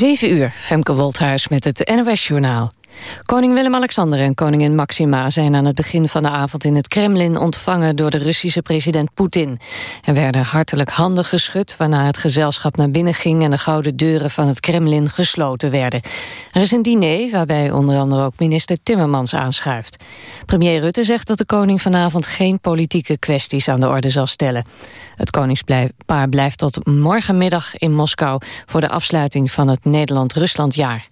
7 uur, Femke Wolthuis met het NOS-journaal. Koning Willem-Alexander en koningin Maxima zijn aan het begin van de avond in het Kremlin ontvangen door de Russische president Poetin. Er werden hartelijk handen geschud, waarna het gezelschap naar binnen ging en de gouden deuren van het Kremlin gesloten werden. Er is een diner waarbij onder andere ook minister Timmermans aanschuift. Premier Rutte zegt dat de koning vanavond geen politieke kwesties aan de orde zal stellen. Het koningspaar blijft tot morgenmiddag in Moskou voor de afsluiting van het Nederland-Ruslandjaar.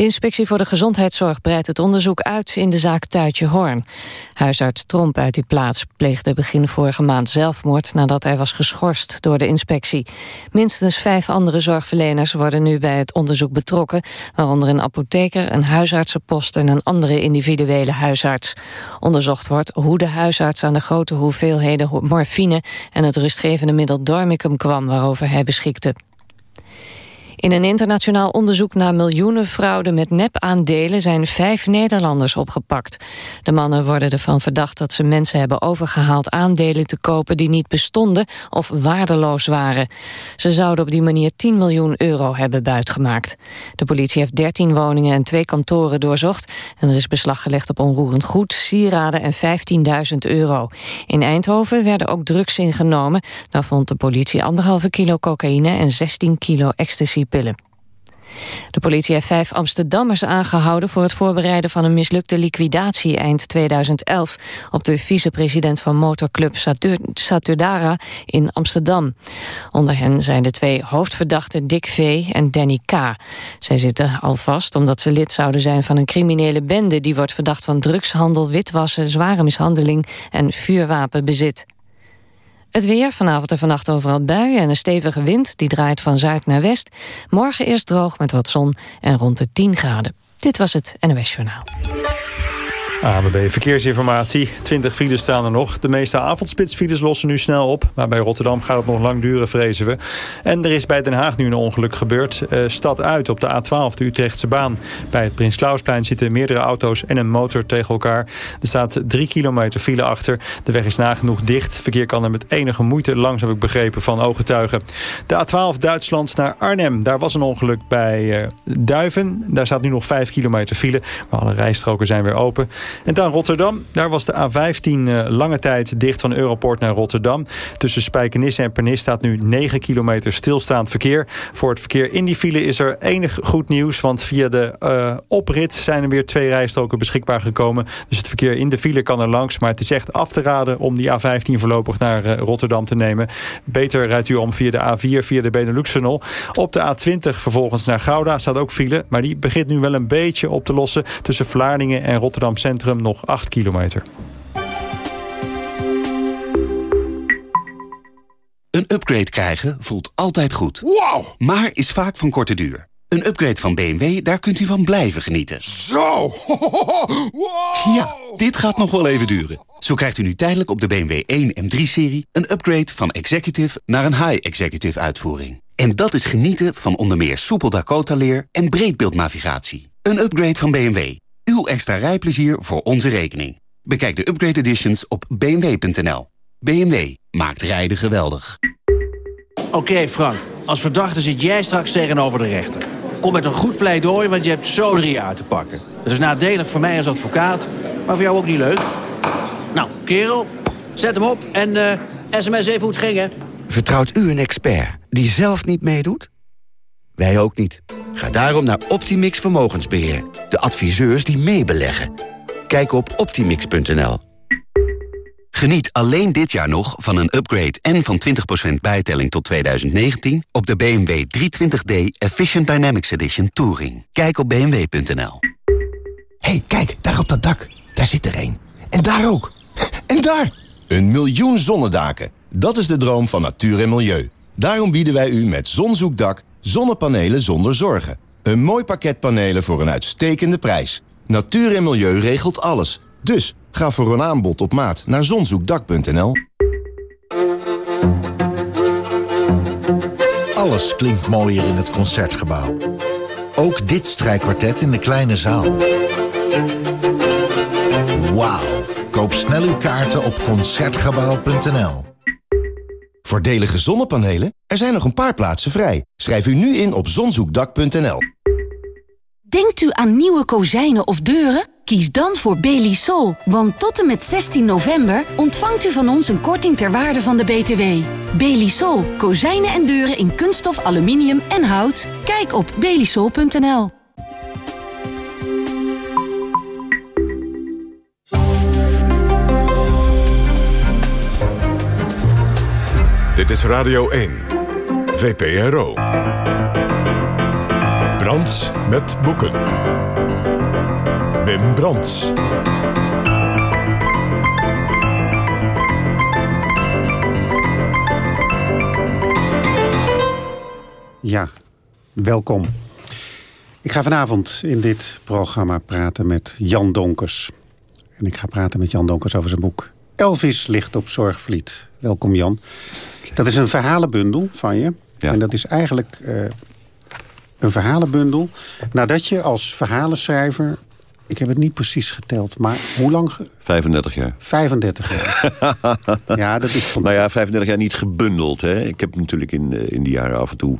De inspectie voor de gezondheidszorg breidt het onderzoek uit in de zaak Tuitje Hoorn. Huisarts Tromp uit die plaats pleegde begin vorige maand zelfmoord nadat hij was geschorst door de inspectie. Minstens vijf andere zorgverleners worden nu bij het onderzoek betrokken, waaronder een apotheker, een huisartsenpost en een andere individuele huisarts. Onderzocht wordt hoe de huisarts aan de grote hoeveelheden morfine en het rustgevende middel Dormicum kwam waarover hij beschikte. In een internationaal onderzoek naar miljoenen fraude met nepaandelen zijn vijf Nederlanders opgepakt. De mannen worden ervan verdacht dat ze mensen hebben overgehaald aandelen te kopen die niet bestonden of waardeloos waren. Ze zouden op die manier 10 miljoen euro hebben buitgemaakt. De politie heeft 13 woningen en twee kantoren doorzocht en er is beslag gelegd op onroerend goed, sieraden en 15.000 euro. In Eindhoven werden ook drugs ingenomen. Daar vond de politie anderhalve kilo cocaïne en 16 kilo ecstasy de politie heeft vijf Amsterdammers aangehouden... voor het voorbereiden van een mislukte liquidatie eind 2011... op de vicepresident van motorclub Satudara in Amsterdam. Onder hen zijn de twee hoofdverdachten Dick V. en Danny K. Zij zitten al vast omdat ze lid zouden zijn van een criminele bende... die wordt verdacht van drugshandel, witwassen, zware mishandeling en vuurwapenbezit. Het weer, vanavond en vannacht overal buien en een stevige wind... die draait van zuid naar west. Morgen eerst droog met wat zon en rond de 10 graden. Dit was het NOS Journaal. ABB Verkeersinformatie. 20 files staan er nog. De meeste avondspitsfiles lossen nu snel op. Maar bij Rotterdam gaat het nog lang duren, vrezen we. En er is bij Den Haag nu een ongeluk gebeurd. Uh, stad uit op de A12, de Utrechtse baan. Bij het Prins Klausplein zitten meerdere auto's en een motor tegen elkaar. Er staat 3 kilometer file achter. De weg is nagenoeg dicht. Verkeer kan er met enige moeite langs, heb ik begrepen, van ooggetuigen. De A12 Duitsland naar Arnhem. Daar was een ongeluk bij uh, Duiven. Daar staat nu nog 5 kilometer file. Maar alle rijstroken zijn weer open. En dan Rotterdam. Daar was de A15 uh, lange tijd dicht van Europort naar Rotterdam. Tussen Spijkenisse en Pernis staat nu 9 kilometer stilstaand verkeer. Voor het verkeer in die file is er enig goed nieuws. Want via de uh, oprit zijn er weer twee rijstroken beschikbaar gekomen. Dus het verkeer in de file kan er langs. Maar het is echt af te raden om die A15 voorlopig naar uh, Rotterdam te nemen. Beter rijdt u om via de A4, via de Benelux-tunnel. Op de A20 vervolgens naar Gouda staat ook file. Maar die begint nu wel een beetje op te lossen tussen Vlaardingen en Rotterdam Centrum nog 8 kilometer. Een upgrade krijgen voelt altijd goed. Wow! Maar is vaak van korte duur. Een upgrade van BMW, daar kunt u van blijven genieten. Zo! Wow! Ja, dit gaat nog wel even duren. Zo krijgt u nu tijdelijk op de BMW 1 M3-serie... een upgrade van executive naar een high-executive uitvoering. En dat is genieten van onder meer soepel Dakota-leer en breedbeeldnavigatie. Een upgrade van BMW. Uw extra rijplezier voor onze rekening. Bekijk de upgrade editions op bmw.nl. BMW maakt rijden geweldig. Oké Frank, als verdachte zit jij straks tegenover de rechter. Kom met een goed pleidooi, want je hebt zo drie jaar te pakken. Dat is nadelig voor mij als advocaat, maar voor jou ook niet leuk. Nou, kerel, zet hem op en uh, sms even hoe het ging, hè. Vertrouwt u een expert die zelf niet meedoet? Wij ook niet. Ga daarom naar Optimix Vermogensbeheer. De adviseurs die meebeleggen. Kijk op optimix.nl. Geniet alleen dit jaar nog van een upgrade en van 20% bijtelling tot 2019... op de BMW 320d Efficient Dynamics Edition Touring. Kijk op bmw.nl. hey, kijk, daar op dat dak. Daar zit er een. En daar ook. En daar! Een miljoen zonnedaken. Dat is de droom van natuur en milieu. Daarom bieden wij u met Zonzoekdak Zonnepanelen zonder zorgen. Een mooi pakket panelen voor een uitstekende prijs. Natuur en milieu regelt alles. Dus ga voor een aanbod op maat naar zonzoekdak.nl. Alles klinkt mooier in het Concertgebouw. Ook dit strijkkwartet in de kleine zaal. Wauw. Koop snel uw kaarten op Concertgebouw.nl. Voordelige zonnepanelen? Er zijn nog een paar plaatsen vrij. Schrijf u nu in op zonzoekdak.nl. Denkt u aan nieuwe kozijnen of deuren? Kies dan voor Belisol, want tot en met 16 november ontvangt u van ons een korting ter waarde van de BTW. Belisol, kozijnen en deuren in kunststof, aluminium en hout. Kijk op belisol.nl. Dit is Radio 1, VPRO. Brands met boeken. Wim Brands. Ja, welkom. Ik ga vanavond in dit programma praten met Jan Donkers. En ik ga praten met Jan Donkers over zijn boek Elvis ligt op Zorgvliet. Welkom Jan. Dat is een verhalenbundel van je. En dat is eigenlijk uh, een verhalenbundel. Nadat je als verhalenschrijver ik heb het niet precies geteld, maar hoe lang? 35 jaar. 35 jaar. ja, dat is... Nou ja, 35 jaar niet gebundeld. Hè. Ik heb natuurlijk in, eh, in die jaren af en toe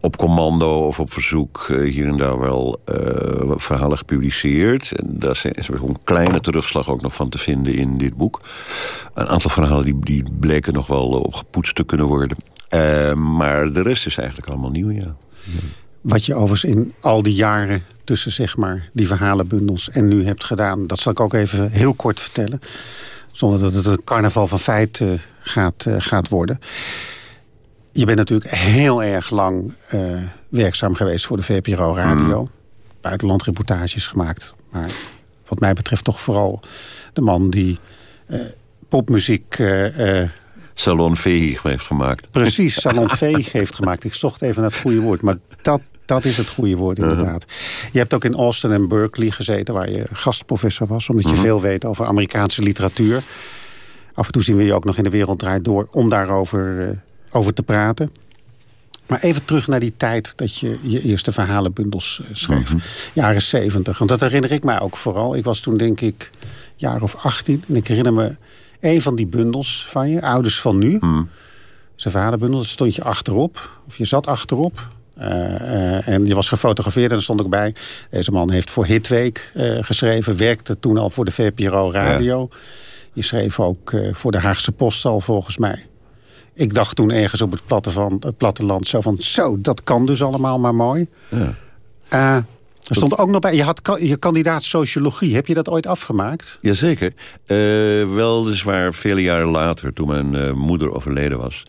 op commando of op verzoek... Eh, hier en daar wel uh, verhalen gepubliceerd. En daar is er een kleine terugslag ook nog van te vinden in dit boek. Een aantal verhalen die, die bleken nog wel opgepoetst te kunnen worden. Uh, maar de rest is eigenlijk allemaal nieuw, ja. Wat je overigens in al die jaren tussen zeg maar, die verhalenbundels en nu hebt gedaan... dat zal ik ook even heel kort vertellen. Zonder dat het een carnaval van feit uh, gaat, uh, gaat worden. Je bent natuurlijk heel erg lang uh, werkzaam geweest voor de VPRO Radio. Mm. Buitenlandreportages gemaakt. Maar wat mij betreft toch vooral de man die popmuziek... Salon Veeg heeft gemaakt. Precies, Salon Veeg heeft gemaakt. Ik zocht even naar het goede woord. Maar dat, dat is het goede woord inderdaad. Je hebt ook in Austin en Berkeley gezeten... waar je gastprofessor was, omdat je uh -huh. veel weet over Amerikaanse literatuur. Af en toe zien we je ook nog in de wereld draait door... om daarover uh, over te praten. Maar even terug naar die tijd dat je je eerste verhalenbundels uh, schreef. Uh -huh. Jaren zeventig. Want dat herinner ik mij ook vooral. Ik was toen denk ik jaar of 18. En ik herinner me een van die bundels van je, Ouders van Nu. Zijn verhalenbundel, daar stond je achterop. Of je zat achterop. Uh, uh, en je was gefotografeerd en er stond ook bij... deze man heeft voor Hitweek uh, geschreven. Werkte toen al voor de VPRO Radio. Ja. Je schreef ook voor de Haagse Post al volgens mij. Ik dacht toen ergens op het, platte van, het platteland zo van... zo, dat kan dus allemaal maar mooi. Ja. Er stond ook nog bij, je had je kandidaat sociologie. Heb je dat ooit afgemaakt? Jazeker. Uh, weliswaar vele jaren later, toen mijn uh, moeder overleden was.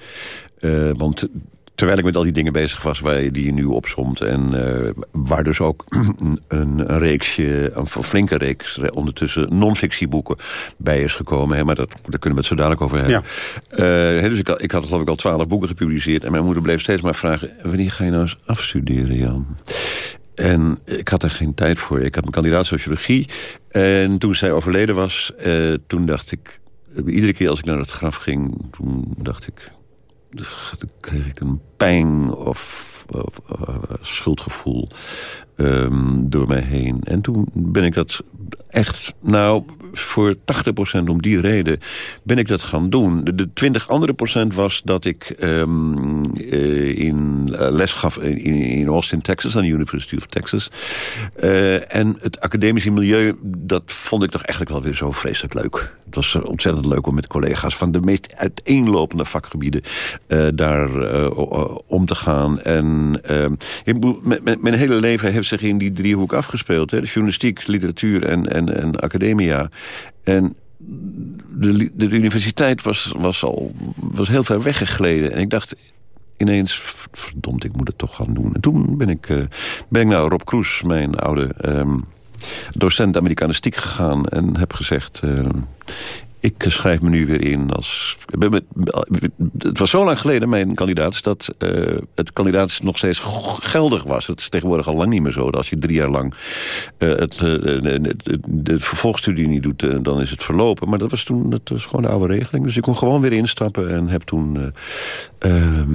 Uh, want terwijl ik met al die dingen bezig was waar je die je nu opsomt... en uh, waar dus ook een, een reeksje, een flinke reeks... ondertussen non-fictieboeken bij is gekomen. Hè, maar dat, daar kunnen we het zo dadelijk over hebben. Ja. Uh, dus ik, ik had geloof ik al twaalf boeken gepubliceerd... en mijn moeder bleef steeds maar vragen... wanneer ga je nou eens afstuderen, Jan? En ik had er geen tijd voor. Ik had mijn kandidaat sociologie. En toen zij overleden was, uh, toen dacht ik... Iedere keer als ik naar het graf ging, toen dacht ik... Dan kreeg ik een pijn of, uh, schuldgevoel um, door mij heen. En toen ben ik dat echt... Nou, voor 80% om die reden ben ik dat gaan doen. De, de 20 andere procent was dat ik um, in uh, les gaf in, in Austin, Texas, aan de University of Texas. Uh, en het academische milieu, dat vond ik toch eigenlijk wel weer zo vreselijk leuk. Het was ontzettend leuk om met collega's van de meest uiteenlopende vakgebieden daar om te gaan. En mijn hele leven heeft zich in die driehoek afgespeeld. Hè? Journalistiek, literatuur en, en, en academia. En de, de universiteit was, was al was heel ver weggegleden. En ik dacht ineens, verdomd, ik moet het toch gaan doen. En toen ben ik, uh, ben ik naar Rob Kroes, mijn oude um, docent Amerikanistiek gegaan... en heb gezegd, uh, ik schrijf me nu weer in als... Het was zo lang geleden, mijn kandidaat... dat uh, het kandidaat nog steeds geldig was. Het is tegenwoordig al lang niet meer zo. Dat als je drie jaar lang uh, het, de, de, de, vervolgstudie niet doet... dan is het verlopen. Maar dat was toen dat was gewoon de oude regeling. Dus ik kon gewoon weer instappen en heb toen... ehm,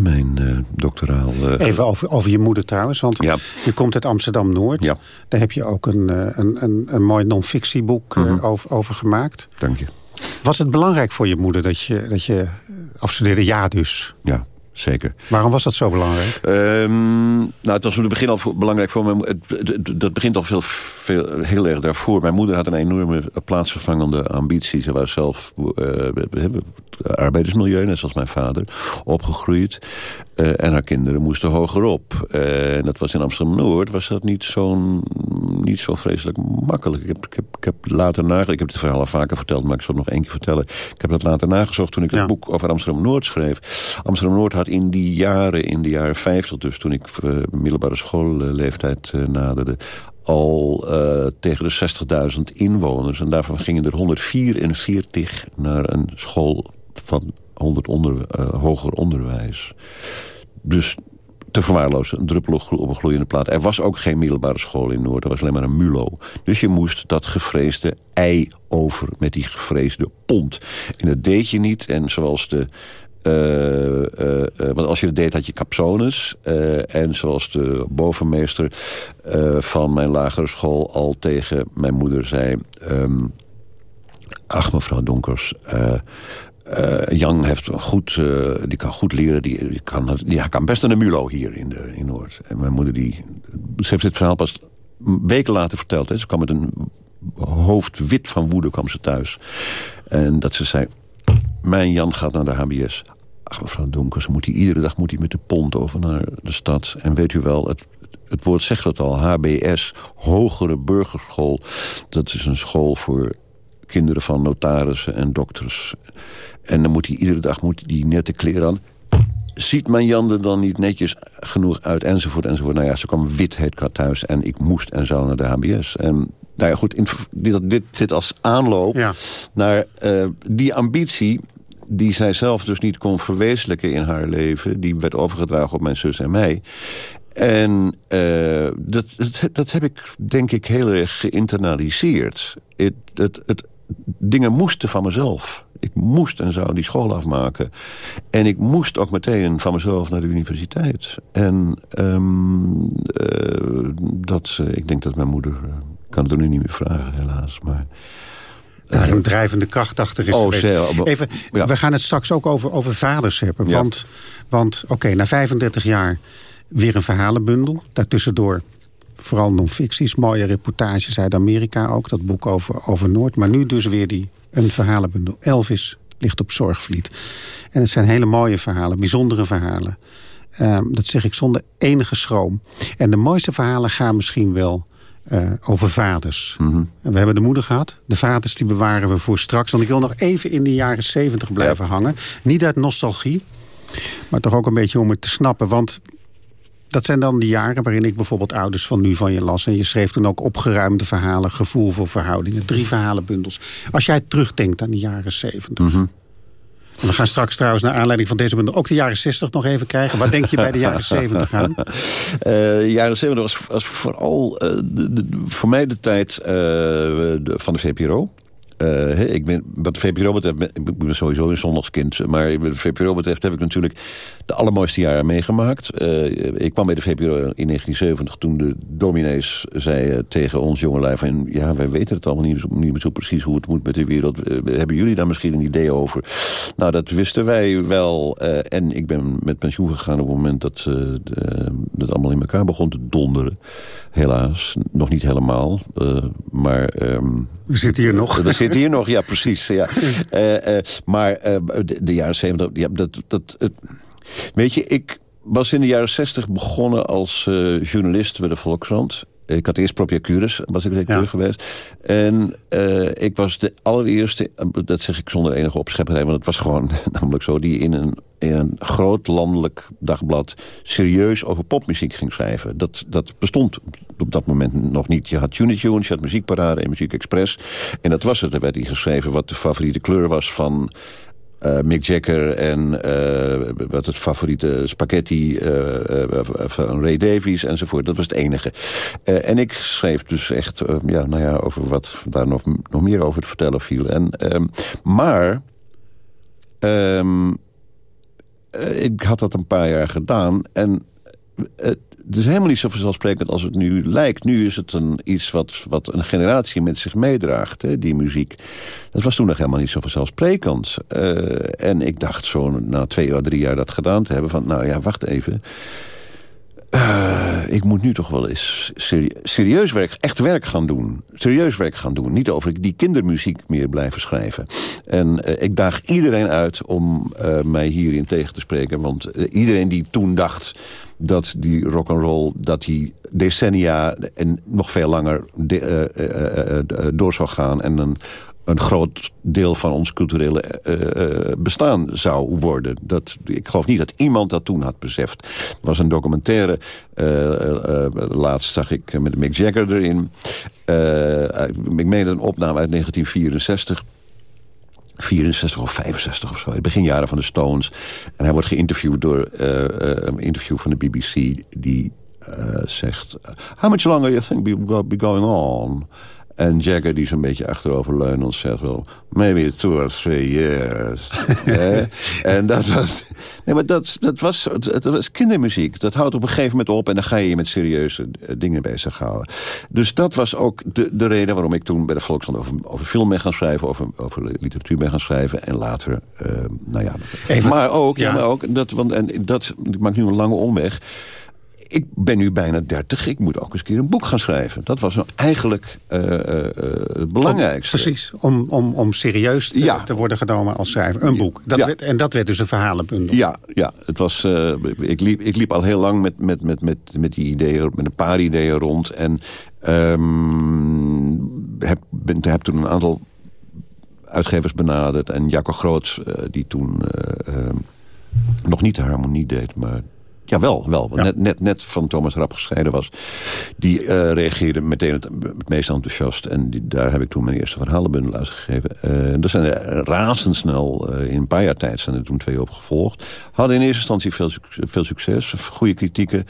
mijn uh, doctoraal... Uh, Even over, over je moeder trouwens, want ja. je komt uit Amsterdam-Noord. Ja. Daar heb je ook een, een, een, een mooi non-fictieboek mm -hmm. uh, over, over gemaakt. Dank je. Was het belangrijk voor je moeder dat je, dat je afstudeerde? Ja dus. Ja, zeker. Waarom was dat zo belangrijk? Um, nou, het was in het begin al belangrijk voor me. Dat begint al veel, veel, heel erg daarvoor. Mijn moeder had een enorme plaatsvervangende ambitie. Ze was zelf uh, arbeidersmilieu, net zoals mijn vader, opgegroeid. Uh, en haar kinderen moesten hogerop. Uh, en dat was in Amsterdam-Noord, was dat niet, zo'n niet zo vreselijk makkelijk. Ik heb, ik heb, ik heb later nagezocht, ik heb dit verhaal al vaker verteld... maar ik zal het nog één keer vertellen. Ik heb dat later nagezocht toen ik ja. het boek over Amsterdam-Noord schreef. Amsterdam-Noord had in die jaren, in de jaren 50... dus toen ik uh, middelbare schoolleeftijd naderde al uh, tegen de 60.000 inwoners. En daarvan gingen er 144 naar een school van 100 onder, uh, hoger onderwijs. Dus te verwaarlozen, een druppel op een gloeiende plaat. Er was ook geen middelbare school in Noord, er was alleen maar een MULO. Dus je moest dat gevreesde ei over met die gevreesde pont. En dat deed je niet. En zoals de uh, want als je het deed had je capsones. en zoals de bovenmeester van mijn lagere school al tegen mijn moeder zei... Um, ach mevrouw Donkers, Jan heeft goed, die kan goed leren. Die, die, kan, die kan best een MULO hier in, de, in Noord. En mijn moeder die, ze heeft dit verhaal pas weken later verteld. Hè. Ze kwam met een hoofd wit van woede kwam ze thuis. En dat ze zei, mijn Jan gaat naar de HBS. Ach, mevrouw Donkers, moet hij, iedere dag moet hij met de pont over naar de stad. En weet u wel, het, het woord zegt het al, HBS, Hogere Burgerschool. Dat is een school voor kinderen van notarissen en dokters. En dan moet hij iedere dag moet die nette kleren aan. Ziet mijn Jan er dan niet netjes genoeg uit, enzovoort, enzovoort. Nou ja, ze kwam wit heet thuis en ik moest en zou naar de HBS. En nou ja, goed, in, dit, dit, dit als aanloop ja. naar uh, die ambitie die zij zelf dus niet kon verwezenlijken in haar leven... die werd overgedragen op mijn zus en mij. En uh, dat, dat, dat, heb ik, denk ik, heel erg geïnternaliseerd. Het, het, het, dingen moesten van mezelf. Ik moest en zou die school afmaken. En ik moest ook meteen van mezelf naar de universiteit. En um, uh, dat, ik denk dat mijn moeder... kan het er nu niet meer vragen, helaas. Maar daar een drijvende kracht achter is oh, Even, ja. We gaan het straks ook over, over vaders hebben. Ja. Want, want oké, okay, na 35 jaar weer een verhalenbundel. Daartussendoor vooral non-ficties, mooie reportages uit Amerika ook. Dat boek over, over Noord. Maar nu dus weer die, een verhalenbundel. Elvis ligt op Zorgvliet. En het zijn hele mooie verhalen, bijzondere verhalen. Um, dat zeg ik zonder enige schroom. En de mooiste verhalen gaan misschien wel uh, over vaders. Mm -hmm. We hebben de moeder gehad. De vaders die bewaren we voor straks. Want ik wil nog even in de jaren zeventig blijven ja. hangen. Niet uit nostalgie. Maar toch ook een beetje om het te snappen. Want dat zijn dan de jaren waarin ik bijvoorbeeld ouders van nu van je las. En je schreef toen ook opgeruimde verhalen, gevoel voor verhoudingen. Drie verhalenbundels. Als jij terugdenkt aan de jaren zeventig. Mm -hmm. We gaan straks trouwens naar aanleiding van deze bundel ook de jaren 60 nog even krijgen. Wat denk je bij de jaren 70 aan? Uh, de jaren 70 was, was vooral uh, de, de, voor mij de tijd uh, de, van de VPRO. Uh, ik ben, wat VPRO betreft, ik ben sowieso een zondagskind. Maar wat VPRO betreft heb ik natuurlijk de allermooiste jaren meegemaakt. Uh, ik kwam bij de VPRO in 1970 toen de dominees zeiden tegen ons jongelui van... ja, wij weten het allemaal niet, niet zo precies hoe het moet met de wereld. hebben jullie daar misschien een idee over? Nou, dat wisten wij wel. Uh, en ik ben met pensioen gegaan op het moment dat dat allemaal in elkaar begon te donderen. Helaas, nog niet helemaal. maar... Um, we zitten hier nog. We zitten hier nog, ja, precies. Ja. uh, uh, maar de, de, jaren zeventig, ja, dat, dat, weet je, ik was in de jaren zestig begonnen als journalist bij de Volkskrant. Ik had eerst Propiacurus, was ik redacteur ja. geweest. En uh, ik was de allereerste, dat zeg ik zonder enige opschepperij... want het was gewoon namelijk zo... die in een, in een groot landelijk dagblad serieus over popmuziek ging schrijven. Dat, dat bestond op dat moment nog niet. Je had Tunitunes, je had Muziekparade en Muziek Express. En dat was het. Er werd hier geschreven wat de favoriete kleur was van... Uh, Mick Jagger en uh, wat het favoriete spaghetti uh, van Ray Davies enzovoort. Dat was het enige. en ik schreef dus echt ja, nou ja, over wat daar nog, nog meer over te vertellen viel. En, um, maar um, ik had dat een paar jaar gedaan en het is helemaal niet zo vanzelfsprekend als het nu lijkt. Nu is het een, iets wat, wat een generatie met zich meedraagt, hè, die muziek. Dat was toen nog helemaal niet zo vanzelfsprekend. Uh, en ik dacht zo na twee of drie jaar dat gedaan te hebben... van nou ja, wacht even... Uh, ik moet nu toch wel eens serieus werk, echt werk gaan doen. Serieus werk gaan doen. Niet over die kindermuziek meer blijven schrijven. En uh, ik daag iedereen uit om uh, mij hierin tegen te spreken. Want iedereen die toen dacht dat die rock and roll, dat die decennia en nog veel langer door zou gaan en een een groot deel van ons culturele uh, bestaan zou worden. Dat, ik geloof niet dat iemand dat toen had beseft. Er was een documentaire, uh, laatst zag ik met Mick Jagger erin. ik meen een opname uit 1964... 64 of 65 of zo, in begin jaren van de Stones. En hij wordt geïnterviewd door een interview van de BBC... die zegt... How much longer you think we will be going on? En Jagger die zo'n beetje achteroverleunend zegt wel... maybe two or three years. en dat was... Nee, maar dat, dat, was, het was kindermuziek. Dat houdt op een gegeven moment op... en dan ga je je met serieuze eh, dingen bezighouden. Dus dat was ook de, de reden waarom ik toen bij de Volkskrant... over, over film ben gaan schrijven, over, over literatuur ben gaan schrijven. En later, uh, nou ja... Even, maar ook, ja. ja maar ook dat, want, en dat, ik maak nu een lange omweg ik ben nu bijna dertig, ik moet ook eens een keer een boek gaan schrijven. Dat was nou eigenlijk uh, uh, het belangrijkste. Om, precies, om, om, om serieus te, ja. te, worden genomen als schrijver. Een boek. Dat ja. werd, en dat werd dus een verhalenbundel. Ja, ja het was, uh, ik, liep, ik liep al heel lang met, met, met, met, met die ideeën, met een paar ideeën rond. En um, heb, ben, heb toen een aantal uitgevers benaderd. En Jacco Groot, die toen nog niet de harmonie deed, maar ja, wel. wel. Net, net, net van Thomas Rap gescheiden was. Die uh, reageerde meteen het, het, meest enthousiast. En die, daar heb ik toen mijn eerste verhalenbundel uitgegeven. Uh, er zijn er razendsnel, uh, in een paar jaar tijd zijn er toen twee op gevolgd. Hadden in eerste instantie veel, veel succes, goede kritieken.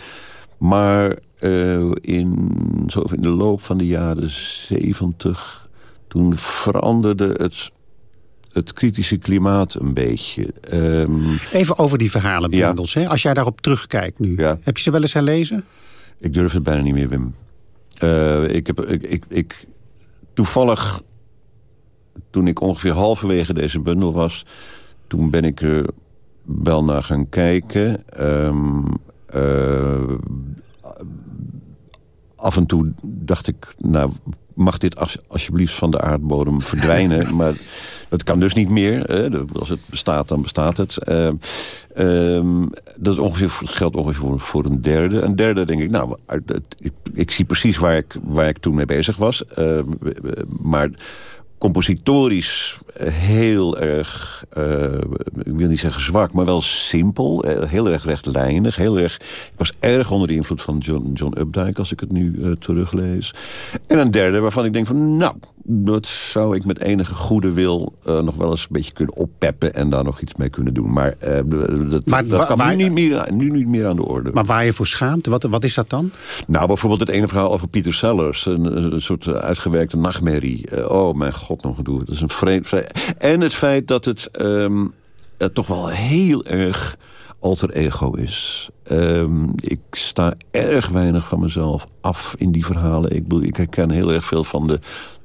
Maar in, zo in de loop van de jaren zeventig... toen veranderde het het kritische klimaat een beetje. Um, Even over die verhalenbundels. Ja. Hè? Als jij daarop terugkijkt nu. Ja. Heb je ze wel eens herlezen? Ik durf het bijna niet meer, Wim. Uh, ik heb, ik, ik, ik, toevallig, toen ik ongeveer halverwege deze bundel was... toen ben ik er wel naar gaan kijken. Um, uh, af en toe dacht ik, nou, mag dit als, alsjeblieft van de aardbodem verdwijnen? maar dat kan dus niet meer. Hè? Als het bestaat, dan bestaat het. Uh, uh, dat is ongeveer, geldt ongeveer voor, voor, een derde. Een derde denk ik, nou, ik, ik, zie precies waar ik, waar ik toen mee bezig was. Uh, maar compositorisch eh, heel erg, uh, ik wil niet zeggen zwak, maar wel simpel. Uh, heel erg rechtlijnig. Heel erg, ik was erg onder de invloed van John, John Updike als ik het nu uh, teruglees. En een derde waarvan ik denk van, nou, dat zou ik met enige goede wil nog wel eens een beetje kunnen oppeppen en daar nog iets mee kunnen doen. Maar dat, maar, dat kan nu, niet meer, nu niet meer aan de orde. Maar waar je voor schaamt, wat, wat is dat dan? Nou, bijvoorbeeld het ene verhaal over Peter Sellers. Een, een soort uitgewerkte nachtmerrie. oh mijn god, nog gedoe. Dat is een vreemd... En het feit dat het um, toch wel heel erg alter ego is. Um, ik sta erg weinig van mezelf af in die verhalen. Ik, ik herken heel erg veel van de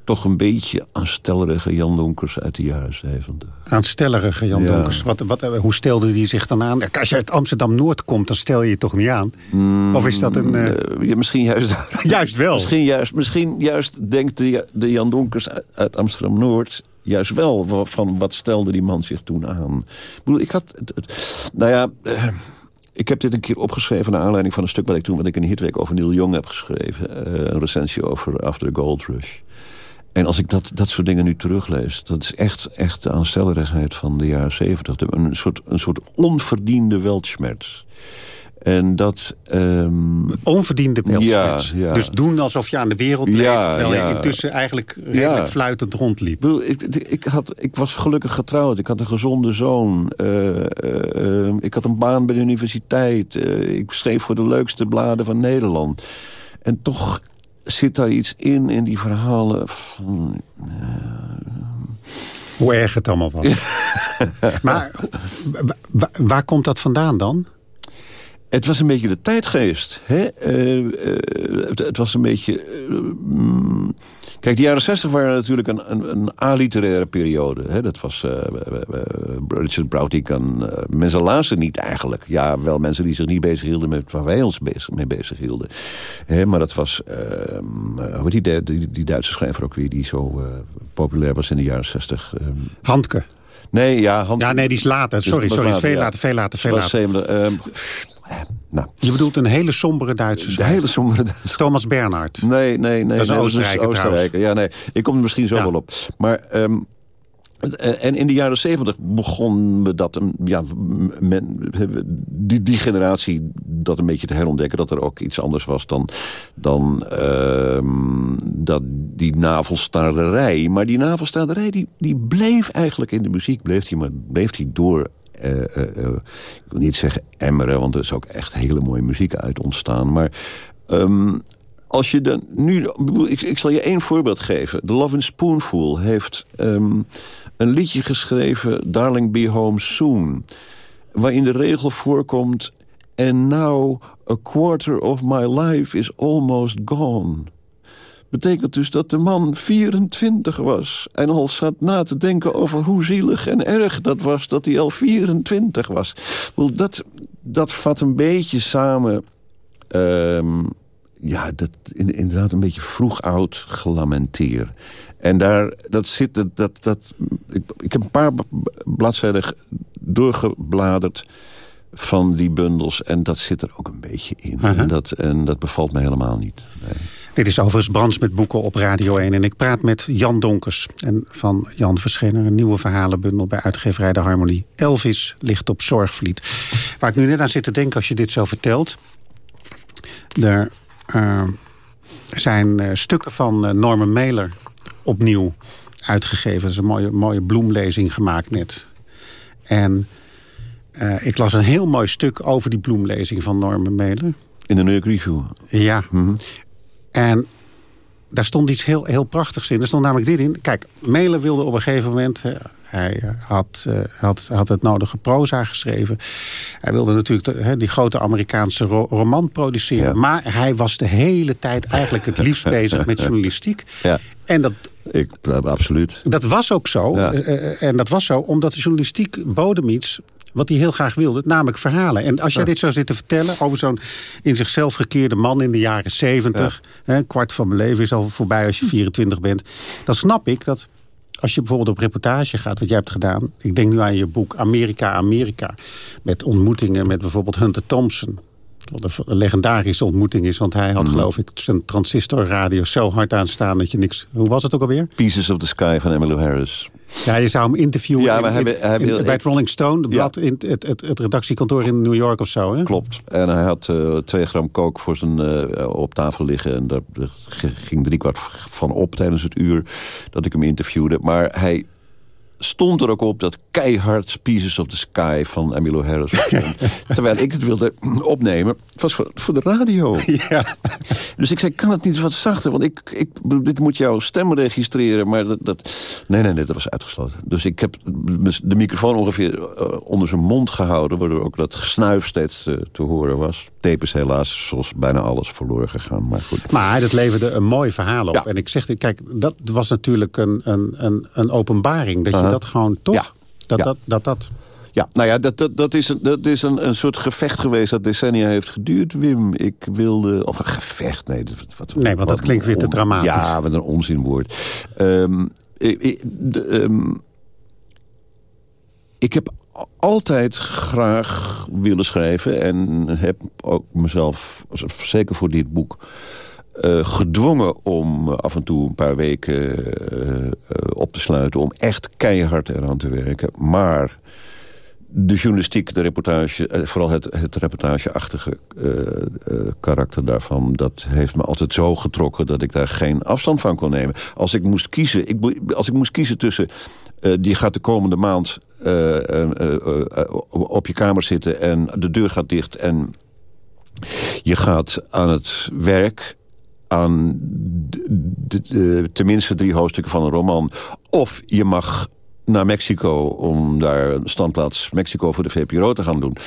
toch een beetje aanstellerige Jan Donkers uit de jaren 70. Aanstellerige Jan ja. Donkers. Wat, wat, hoe stelde die zich dan aan? Als je uit Amsterdam-Noord komt, dan stel je je toch niet aan? Mm, of is dat een... Uh... Ja, misschien juist... juist wel. Misschien juist, misschien juist denkt de, de Jan Donkers uit Amsterdam-Noord juist wel van wat stelde die man zich toen aan. Ik bedoel, ik had... Nou ja... Uh, ik heb dit een keer opgeschreven naar aanleiding van een stuk... wat ik toen wat ik in Hitweek over Neil Young heb geschreven. Uh, een recensie over After the Gold Rush. En als ik dat, dat soort dingen nu teruglees... dat is echt, echt de aanstellerigheid van de jaren zeventig. Een soort, een soort onverdiende weltschmerz. En dat... Um... Onverdiende weltschmerz. Ja, ja. Dus doen alsof je aan de wereld leeft... Ja, terwijl je intussen eigenlijk redelijk fluitend rondliep. Ik, ik, had, ik was gelukkig getrouwd. Ik had een gezonde zoon. Uh, uh, ik had een baan bij de universiteit. Ik schreef voor de leukste bladen van Nederland. En toch zit daar iets in, in die verhalen van... Uh... Hoe erg het allemaal was. maar waar komt dat vandaan dan? Het was een beetje de tijdgeest. Hè? Eh, eh, het, het, was een beetje... Eh, mm, kijk, de jaren zestig waren natuurlijk een, een, een aliteraire periode. Hè? Dat was Richard Broughton en mensen lazen niet eigenlijk. Ja, wel mensen die zich niet bezighielden met waar wij ons bezig, mee bezig hielden. Hè? Maar dat was... Ehm, hoe die, die, die, Duitse schrijver ook weer, die zo populair was in de jaren zestig. Ehm. Handke. Nee, ja, Handke. Ja, nee, die is later. Sorry, sorry, is veel later, veel later, veel later. Nou. Je bedoelt een hele sombere Duitse De hele sombere Duitse. Thomas Bernhard. Nee, nee, nee. Dat is Oostenrijker, Oostenrijker. Ja, nee. Ik kom er misschien zo wel op. Maar... Um, en in de jaren zeventig begon we dat, ja, men, die, die generatie dat een beetje te herontdekken... dat er ook iets anders was dan, dan uh, dat, die navelstaarderij. Maar die navelstaarderij die, die bleef eigenlijk in de muziek, bleef die, maar bleef die door uh, ik wil niet zeggen emmeren, want er is ook echt hele mooie muziek uit ontstaan. Maar um, als je dan nu... Ik, ik, zal je één voorbeeld geven. The Love and Spoonful heeft um, een liedje geschreven... Darling Be Home Soon. Waarin de regel voorkomt... And now a quarter of my life is almost gone betekent dus dat de man 24 was... en al zat na te denken over hoe zielig en erg dat was... dat hij al 24 was. Dat, dat vat een beetje samen... Um, ja, dat, inderdaad een beetje vroeg oud gelamenteer. En daar, dat zit, dat, dat, dat ik, ik heb een paar bladzijden doorgebladerd van die bundels. En dat zit er ook een beetje in. en, dat, en dat bevalt me helemaal niet. Nee. Dit is overigens Brands met boeken op Radio 1. En ik praat met Jan Donkers. En van Jan verscheen er een nieuwe verhalenbundel bij uitgeverij De Harmonie. Elvis ligt op Zorgvliet. Waar ik nu net aan zit te denken als je dit zo vertelt. Er uh, zijn uh, stukken van uh, Norman Mailer opnieuw uitgegeven. Er is een mooie, mooie bloemlezing gemaakt net. En ik las een heel mooi stuk over die bloemlezing van Norman Mailer. In de New York Review? Ja. Mm -hmm. En daar stond iets heel, heel prachtigs in. Er stond namelijk dit in. Kijk, Mailer wilde op een gegeven moment... Hij eh, had, uh, had, had het nodige proza geschreven. Hij wilde natuurlijk die grote Amerikaanse ro roman produceren. Maar hij was de hele tijd eigenlijk het liefst bezig met journalistiek. Ja. En dat, Ik, absoluut. Dat was ook zo. Ja. en dat was zo omdat de journalistiek bodem iets wat hij heel graag wilde, namelijk verhalen. En als jij dit zou zitten vertellen over zo'n in zichzelf gekeerde man in de jaren zeventig... een kwart van mijn leven is al voorbij als je 24 bent... dan snap ik dat als je bijvoorbeeld op reportage gaat, wat jij hebt gedaan... ik denk nu aan je boek Amerika, Amerika... met ontmoetingen met bijvoorbeeld Hunter Thompson... Wat een legendarische ontmoeting is. Want hij had, mm. geloof ik, zijn transistorradio zo hard aanstaan dat je niks... Hoe was het ook alweer? Pieces of the Sky van Emmylou Harris. Ja, je zou hem interviewen ja, maar in, hij, hij, in, bij het Rolling Stone. Het, blad, in het, het, het, redactiekantoor in New York of zo. Hè? Klopt. En hij had uh, twee gram kook voor zijn, uh, op tafel liggen. En daar ging driekwart van op tijdens het uur dat ik hem interviewde. Maar hij stond er ook op dat keihard Pieces of the Sky van Emilio Harris Terwijl ik het wilde opnemen. Het was voor, voor de radio. Ja. Dus ik zei, kan het niet wat zachter? Want ik, ik, dit moet jouw stem registreren. Maar dat, dat... Nee, nee, nee, dat was uitgesloten. Dus ik heb de microfoon ongeveer eh, onder zijn mond gehouden... waardoor ook dat gesnuif steeds uh, te horen was. Tape is helaas, zoals bijna alles, verloren gegaan. Maar goed. Maar dat leverde een mooi verhaal op. Ja. En ik zeg, kijk, dat was natuurlijk een, een, een, een openbaring. Dat je dat gewoon toch... Ja. Dat, dat, dat, dat, ja, nou ja, dat, dat, dat is, een, dat is een, een soort gevecht geweest dat decennia heeft geduurd, Wim. Ik wilde... Of een gevecht, nee. Wat, wat, nee, want dat klinkt weer te dramatisch. Ja, met een onzinwoord. Um, ik, de, um, ik heb altijd graag willen schrijven... en heb ook mezelf, zeker voor dit boek... Uh, gedwongen om af en toe een paar weken uh, uh, op te sluiten... om echt keihard eraan te werken. Maar de journalistiek, de reportage, vooral het, het reportageachtige karakter daarvan... dat heeft me altijd zo getrokken dat ik daar geen afstand van kon nemen. Als ik moest kiezen, ik, als ik moest kiezen tussen... die gaat de komende maand op je kamer zitten en de deur gaat dicht... en je gaat aan het werk aan tenminste drie hoofdstukken van een roman. Of je mag naar Mexico om daar een standplaats Mexico voor de VPRO te gaan doen.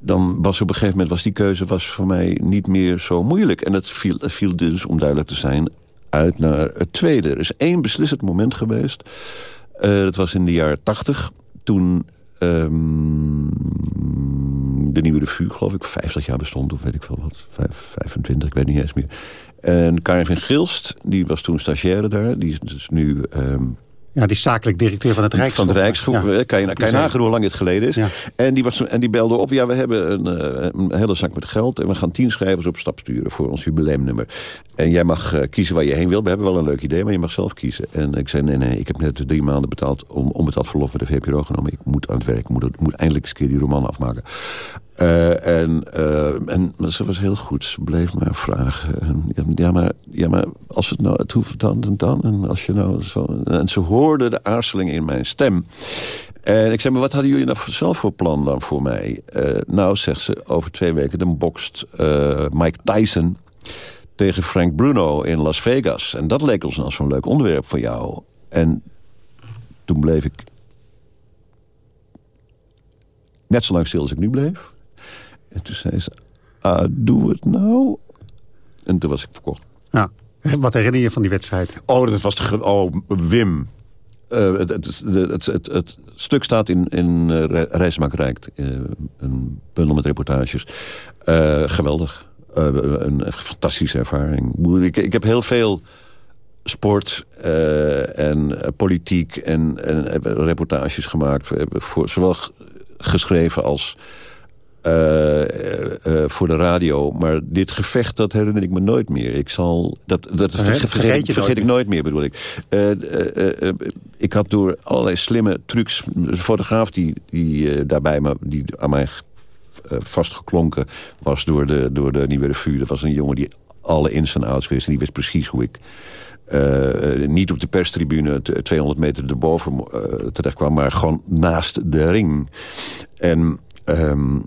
dan was op een gegeven moment was die keuze was voor mij niet meer zo moeilijk. En het viel, viel dus, om duidelijk te zijn, uit naar het tweede. Er is één beslissend moment geweest. Uh, dat was in de jaren tachtig. Toen um, de Nieuwe Revue, geloof ik, 50 jaar bestond. Of weet ik veel wat. 25, ik weet niet eens meer. En Karin van Gilst, die was toen stagiaire daar. Die is dus nu... Um, ja, die zakelijk directeur van het Rijksgroep. Van het Rijksgroep. Ja. Kan je, kan je nagaan hoe lang dit geleden is. Ja. En, die was, en die belde op. Ja, we hebben een, eh, een, hele zak met geld. En we gaan tien schrijvers op stap sturen voor ons jubileumnummer. En jij mag uh, kiezen waar je heen wil. We hebben wel een leuk idee, maar je mag zelf kiezen. En ik zei, nee, nee, ik heb net drie maanden betaald... om, het verlof bij de VPRO genomen. Ik moet aan het werk. Ik moet, moet eindelijk eens een keer die roman afmaken. Uh, en, uh, en ze was heel goed. Ze bleef maar vragen. ja, maar, ja, maar als het nou, het hoeft dan en dan. En, als je nou zo, en ze hoorde de aarzeling in mijn stem. En ik zei, maar wat hadden jullie nou zelf voor plan dan voor mij? Nou, zegt ze, over twee weken dan bokst Mike Tyson tegen Frank Bruno in Las Vegas. En dat leek ons nou zo'n leuk onderwerp voor jou. En toen bleef ik net zo lang stil als ik nu bleef. En toen zei ze, ah, doe het nou. En toen was ik verkocht. Ja. Wat herinner je van die wedstrijd? Oh, dat was de, oh Wim. Uh, het, het, het, het, stuk staat in, in uh, Reismaak. Uh, een bundel met reportages. geweldig. Een fantastische ervaring. Ik, ik heb heel veel sport en politiek en, en reportages gemaakt. Voor, zowel geschreven als uh, voor de radio. Maar dit gevecht, dat herinner ik me nooit meer. Ik zal, dat, dat vergeet, vergeet, vergeet ik nooit meer, bedoel ik. Ik had door allerlei slimme trucs... Een fotograaf die, die, daarbij, maar die aan mij vastgeklonken was door de, door de Nieuwe Revue. Dat was een jongen die alle ins en outs wist. En die wist precies hoe ik... niet op de perstribune 200 meter erboven uh, terecht kwam... maar gewoon naast de ring. En um,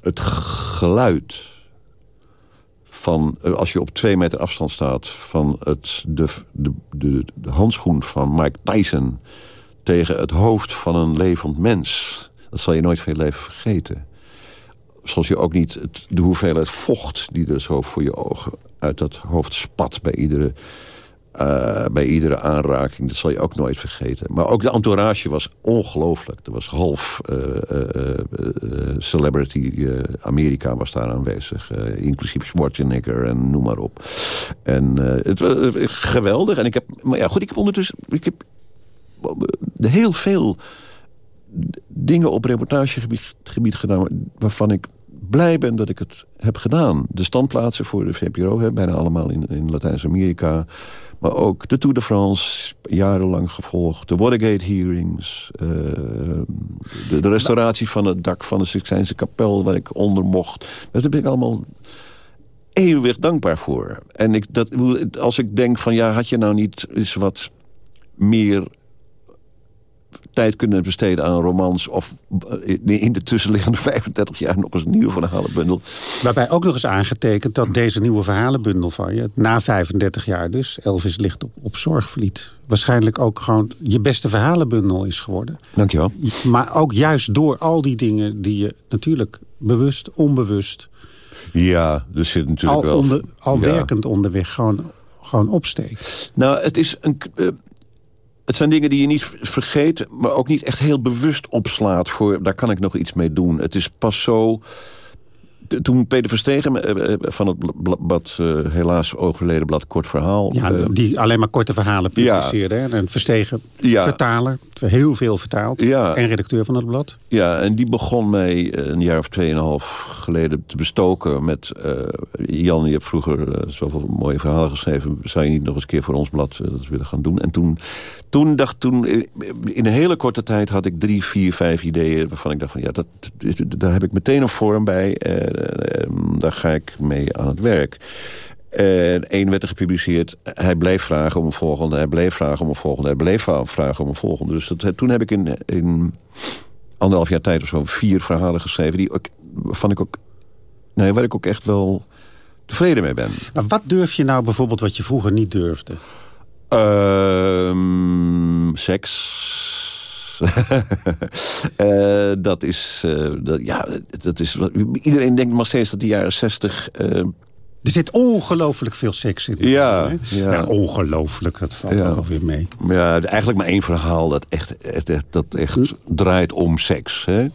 het geluid van, eh, als je op twee meter afstand staat... van het, de, de, de, handschoen van Mike Tyson tegen het hoofd van een levend mens... dat zal je nooit veel leven vergeten. Zoals je ook niet de hoeveelheid vocht die er zo voor je ogen uit dat hoofd spat... bij iedere uh, bij iedere aanraking. Dat zal je ook nooit vergeten. Maar ook de entourage was ongelooflijk. Er was half uh, uh, celebrity Amerika was daar aanwezig. inclusief Schwarzenegger en noem maar op. En het was geweldig. En ik heb, maar ja goed, ik heb ondertussen... Ik heb heel veel dingen op reportagegebied gebied gedaan... waarvan ik blij ben dat ik het heb gedaan. De standplaatsen voor de VPRO, hè, bijna allemaal in, in Latijns-Amerika... Maar ook de Tour de France, jarenlang gevolgd. De Watergate hearings. Uh, de, restauratie van het dak van de Sixtijnse kapel... waar ik onder mocht. Daar ben ik allemaal eeuwig dankbaar voor. En ik, dat, als ik denk van ja, had je nou niet eens wat meer tijd kunnen besteden aan romans... of eh, in de tussenliggende 35 jaar nog eens een nieuwe verhalenbundel. Waarbij ook nog eens aangetekend dat deze nieuwe verhalenbundel van je... na 35 jaar dus, Elvis ligt op, op zorgvliet... waarschijnlijk ook gewoon je beste verhalenbundel is geworden. Dankjewel. Maar ook juist door al die dingen die je natuurlijk bewust, onbewust... Ja, er zit natuurlijk al wel... Onder, al werkend onderweg gewoon, gewoon opsteekt. Nou, het is een... Het zijn dingen die je niet vergeet, maar ook niet echt heel bewust opslaat. Voor, daar kan ik nog iets mee doen. Het is pas zo toen Peter Verstegen eh, eh, van het blad, uh, helaas overleden blad Kort Verhaal... Ja, die alleen maar korte verhalen publiceerde. Ja. En Verstegen, vertaler, heel veel vertaald. Ja. En redacteur van het blad. Ja, en die begon mij een jaar of tweeënhalf geleden te bestoken met... Jan, je hebt vroeger zoveel mooie verhalen geschreven... zou je niet nog eens een keer voor ons blad dat willen gaan doen? En toen, toen dacht toen... In een hele korte tijd had ik drie, vier, vijf ideeën... waarvan ik dacht van ja, dat, daar heb ik meteen een vorm bij... Daar ga ik mee aan het werk. En één werd er gepubliceerd. Hij bleef vragen om een volgende. Hij bleef vragen om een volgende. Hij bleef vragen om een volgende. Dus dat, toen heb ik in, in anderhalf jaar tijd of zo vier verhalen geschreven... Die ook, waarvan ik ook, nee, waar ik ook echt wel tevreden mee ben. Maar wat durf je nou bijvoorbeeld wat je vroeger niet durfde? Uh, seks. uh, dat is... Uh, dat, ja, dat is... Iedereen denkt maar steeds dat de jaren zestig... Uh, er zit ongelooflijk veel seks in. Ja, ja. ja ongelooflijk. Dat valt ja. ook alweer mee. Ja, eigenlijk maar één verhaal dat echt, dat echt hm? draait om seks. Hè?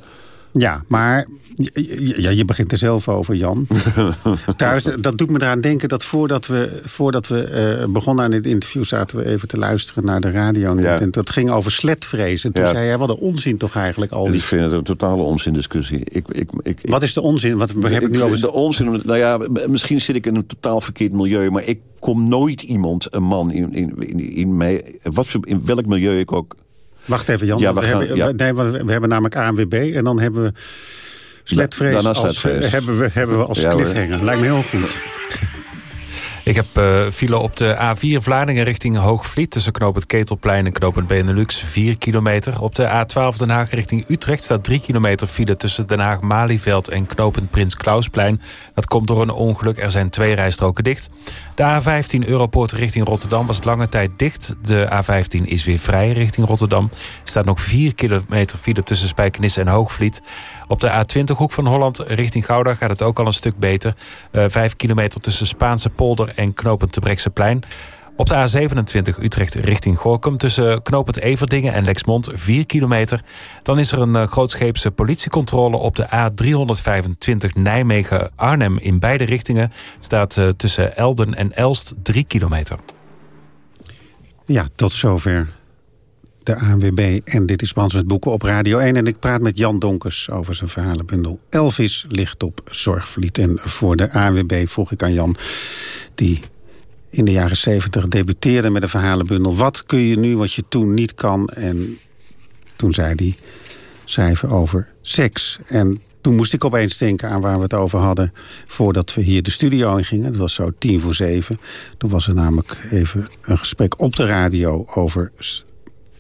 Ja, maar ja, je begint er zelf over, Jan. Trouwens, dat doet me eraan denken dat voordat we, voordat we uh, begonnen aan dit interview... zaten we even te luisteren naar de radio. Ja. En dat ging over sletvrezen. Toen zei hij, wat een onzin toch eigenlijk al. Ik vind het een totale onzindiscussie. Ik, ik, ik, wat is de onzin? Wat, we hebben nu over... De onzin, nou ja, misschien zit ik in een totaal verkeerd milieu... maar ik kom nooit iemand, een man, in, in, in, in, mij, wat, in welk milieu ik ook Wacht even, Jan. Ja, we, gaan, hebben, ja. nee, we hebben namelijk ANWB en dan hebben we sletvrees als, uh, hebben we, hebben we als ja, cliffhanger. Lijkt me heel goed. Ik heb uh, file op de A4 Vlaardingen richting Hoogvliet... tussen knooppunt Ketelplein en knooppunt Benelux, 4 kilometer. Op de A12 Den Haag richting Utrecht staat 3 kilometer file... tussen Den Haag-Malieveld en knooppunt Prins Klausplein. Dat komt door een ongeluk, er zijn twee rijstroken dicht. De A15 Europoort richting Rotterdam was lange tijd dicht. De A15 is weer vrij richting Rotterdam. Er staat nog 4 kilometer file tussen Spijkenisse en Hoogvliet. Op de A20 Hoek van Holland richting Gouda gaat het ook al een stuk beter. Uh, 5 kilometer tussen Spaanse polder en knopend plein. Op de A27 Utrecht richting Gorkum tussen knopend Everdingen en Lexmond 4 kilometer. Dan is er een uh, grootscheepse politiecontrole op de A325 Nijmegen-Arnhem in beide richtingen. Staat uh, tussen Elden en Elst 3 kilometer. Ja, tot zover de ANWB. En dit is Bans met Boeken op Radio 1. En ik praat met Jan Donkers over zijn verhalenbundel. Elvis ligt op Zorgvliet. En voor de ANWB vroeg ik aan Jan... die in de jaren 70 debuteerde met een verhalenbundel. Wat kun je nu wat je toen niet kan? En toen zei hij schrijven over seks. En toen moest ik opeens denken aan waar we het over hadden... voordat we hier de studio in gingen. Dat was zo tien voor zeven. Toen was er namelijk even een gesprek op de radio over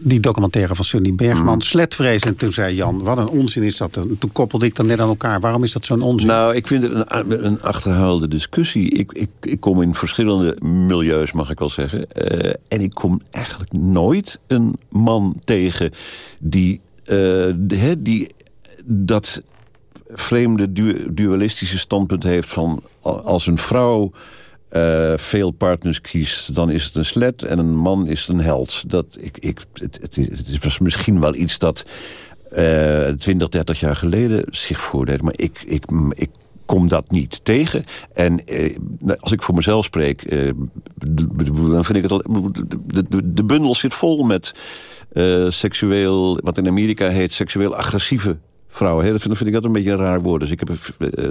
die documentaire van Sunny Bergman, mm. sletvrees. En toen zei Jan, wat een onzin is dat. En toen koppelde ik dan net aan elkaar. Waarom is dat zo'n onzin? Nou, ik vind het een, een achterhaalde discussie. Ik, ik, ik kom in verschillende milieus, mag ik wel zeggen. Uh, en ik kom eigenlijk nooit een man tegen die, uh, die dat vreemde dualistische standpunt heeft van als een vrouw uh, veel partners kiest, dan is het een slet en een man is een held. Dat, ik, ik, het, het, het was misschien wel iets dat uh, 20, 30 jaar geleden zich voordeed. Maar ik, ik, ik kom dat niet tegen. En eh, als ik voor mezelf spreek, eh, dan vind ik het al... De, de, de bundel zit vol met seksueel... wat in Amerika heet seksueel agressieve vrouwen. Dat vind, ik dat een beetje een raar woord. Dus ik heb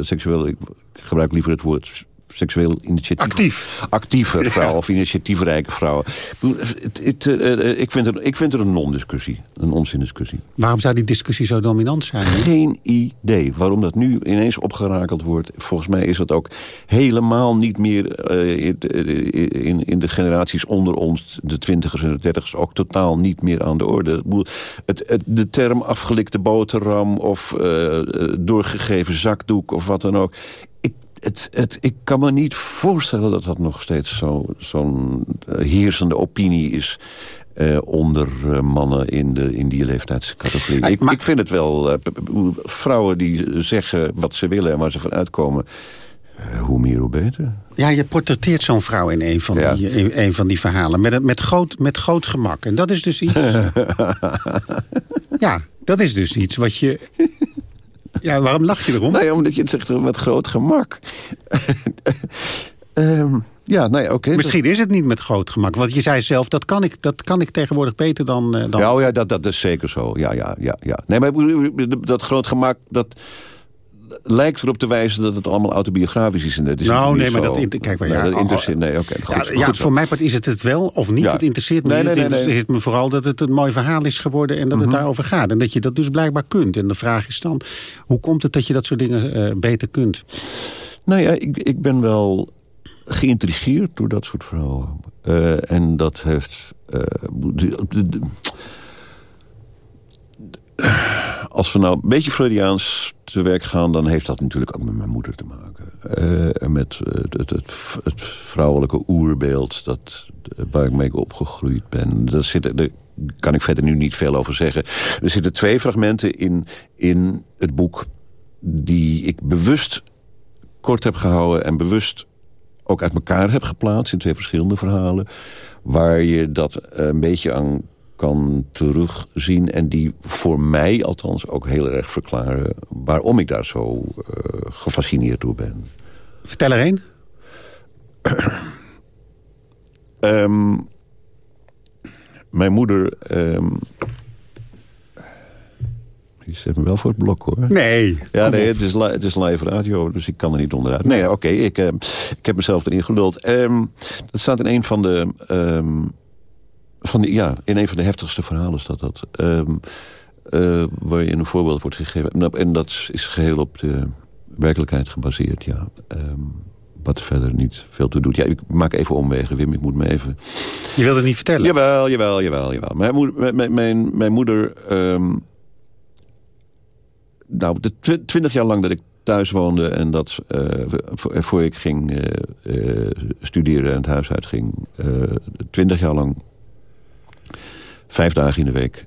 seksueel... Ik gebruik liever het woord seksueel initiatief. Actief. Actieve vrouw of initiatiefrijke vrouwen. Het, het, uh, ik, vind het, ik vind het een non-discussie. Een onzindiscussie. Waarom zou die discussie zo dominant zijn? Geen idee. Waarom dat nu ineens opgerakeld wordt. Volgens mij is dat ook helemaal niet meer uh, in, in de generaties onder ons... de twintigers en de dertigers ook totaal niet meer aan de orde. Het, het, de term afgelikte boterham of uh, doorgegeven zakdoek of wat dan ook het, het, ik kan me niet voorstellen dat dat nog steeds zo'n zo eh, heersende opinie is... Uh, onder uh, mannen in, de, in die leeftijdscategorie. Ik, ik vind het wel... Uh, vrouwen die zeggen wat ze willen en waar ze van uitkomen... hoe meer, hoe beter. Ja, je portretteert zo'n vrouw in een van, die, in een van die verhalen. Met, met, groot, met groot gemak. En dat is dus iets... ja, dat is dus iets wat je ja, waarom lach je erom? Nee, omdat je het zegt met groot gemak. um, ja, nee, oké. Misschien is het niet met groot gemak. Want je zei zelf, dat kan ik, dat kan ik tegenwoordig beter dan... Uh, dan... Ja, oh ja dat, dat is zeker zo. Ja, ja, ja, ja. Nee, maar dat groot gemak... Dat, lijkt erop te wijzen dat het allemaal autobiografisch is. En dat is nou, nee, maar dat, kijk, maar, ja, dat interesseert Nee, oké. ja, ja, voor mij is het het wel of niet. Het interesseert me. Nee, nee, het interesseert me vooral dat het een mooi verhaal is geworden en dat het mhm. daarover gaat. En dat je dat dus blijkbaar kunt. En de vraag is dan, hoe komt het dat je dat soort dingen uh, beter kunt? Nou ja, ik, ik ben wel geïntrigeerd door dat soort vrouwen. Uh, en dat heeft... Uh, de, de, als we nou een beetje Freudiaans te werk gaan... dan heeft dat natuurlijk ook met mijn moeder te maken. Uh, met uh, het, vrouwelijke oerbeeld dat, waar ik mee opgegroeid ben. Daar de kan ik verder nu niet veel over zeggen. Er zitten twee fragmenten in, in het boek... die ik bewust kort heb gehouden... en bewust ook uit elkaar heb geplaatst in twee verschillende verhalen... waar je dat een beetje aan kan terugzien... en die voor mij althans ook heel erg verklaren... waarom ik daar zo uh, gefascineerd door ben. Vertel er één. um, mijn moeder... Um, je zet me wel voor het blok, hoor. Nee. Ja, nee, het is, het is live radio, dus ik kan er niet onderuit. Nee, oké, okay, ik, uh, ik heb mezelf erin geluld. Um, dat staat in een van de... Um, van ja, in een van de heftigste verhalen staat dat. Um, uh, waar je een voorbeeld wordt gegeven. En dat is geheel op de werkelijkheid gebaseerd, ja. Um, wat verder niet veel toe doet. Ja, ik maak even omwegen, Wim. Ik moet me even... Je wilde het niet vertellen? Jawel, jawel, jawel. jawel. Mijn, moeder, mijn, mijn, mijn moeder... Um, nou, de twintig jaar lang dat ik thuis woonde... en dat uh, voor, voor, ik ging uh, uh, studeren en het huis uitging... twintig jaar lang... vijf dagen in de week...